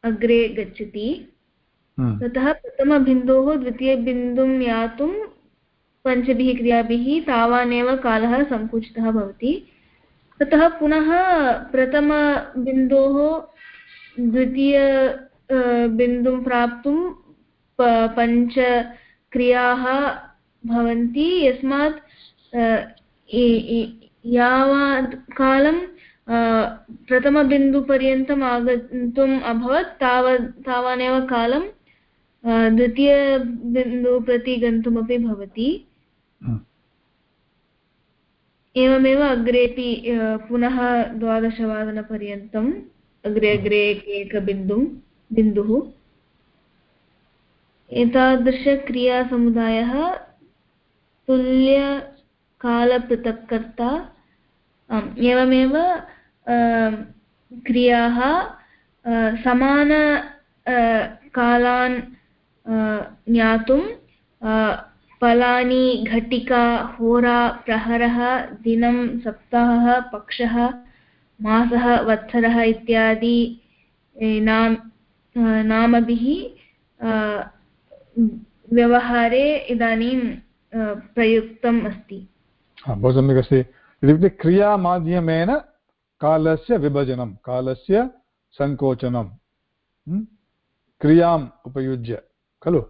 अग्रे गच्छति। ततः प्रथमबिन्दोः द्वितीयबिन्दुं यातुं पञ्चभिः क्रियाभिः तावानेव कालः सङ्कुचितः भवति। ततः पुनः प्रथमबिन्दोः द्वितीय बिन्दुं प्राप्तुं पञ्चक्रियाः भवन्ति। यस्मात् यावत् कालं प्रथमबिन्दुपर्यन्तम् आगन्तुम् अभवत्। तावत्, तावानेव कालं द्वितीयबिन्दु प्रति गन्तुमपि भवति एवमेव अग्रेपि पुनः द्वादशवादनपर्यन्तम् अग्रे अग्रे एकैकबिन्दुं बिन्दुः। एतादृशक्रियासमुदायः तुल्यकालपृथक्कर्ता। एवमेव क्रियाः समान कालान् ज्ञातुं फलानि घटिका होरा प्रहरः, दिनं सप्ताहः, पक्षः, मासः, वत्सरः इत्यादि नाम नामभिः व्यवहारे इदानीं प्रयुक्तम् अस्ति। बहु सम्यक् अस्ति। इत्युक्ते क्रियामाध्यमेन कालस्य विभजनं, कालस्य सङ्कोचनं? क्रियाम् उपयुज्य। खलु?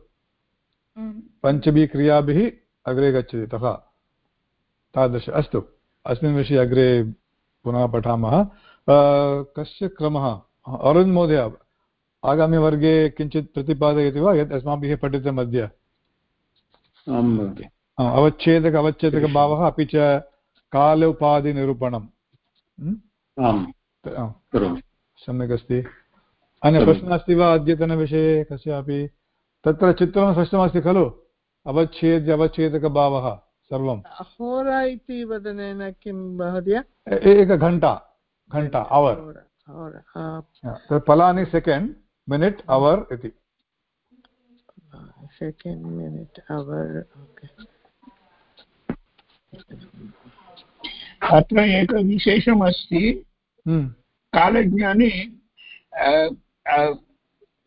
पञ्चभिः क्रियाभिः अग्रे गच्छति। तथा तादृश अस्तु। अस्मिन् विषये अग्रे पुनः पठामः। कस्य क्रमः? अरुण् महोदय आगामिवर्गे किञ्चित् प्रतिपादयति वा? यत् अस्माभिः पठितम् अद्य? अवच्छेदक अवच्छेदकभावः अपि च काल उपाधिनिरूपणं? आम्। करोमि। सम्यक् अस्ति अन्य प्रश्नः अस्ति वा अद्यतनविषये? कस्यापि? तत्र चित्रं स्पष्टमस्ति खलु? अवच्छेद्य अवच्छेदकभावः सर्वं होरा इति वदनेन किं महोदय? एकघण्टा घण्टा अवर् हा, तत् फलानि सेकेण्ड् मिनिट् अवर् इति। सेकेण्ड् मिनिट् अवर् अत्र एकं विशेषमस्ति। हम्म, कालज्ञाने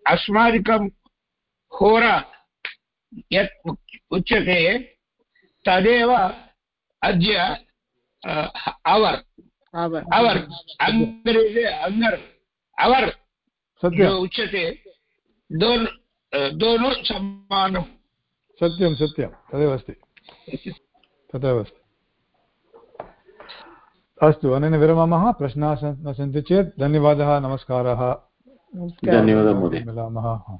अस्माकं होरा यत् उच्- उच्यते तदेव अद्य अवर्। अवर्। अङ्ग्रेजे अङ्गर्। अवर् उच्यते दोन् दोनो समानं। सत्यं सत्यं। तदेव अस्ति। तदेव अस्ति। अस्तु अनेन विरमामः। प्रश्नाः सन्- न सन्ति चेत् धन्यवादः नमस्कारः। धन्यवादः मिलामः।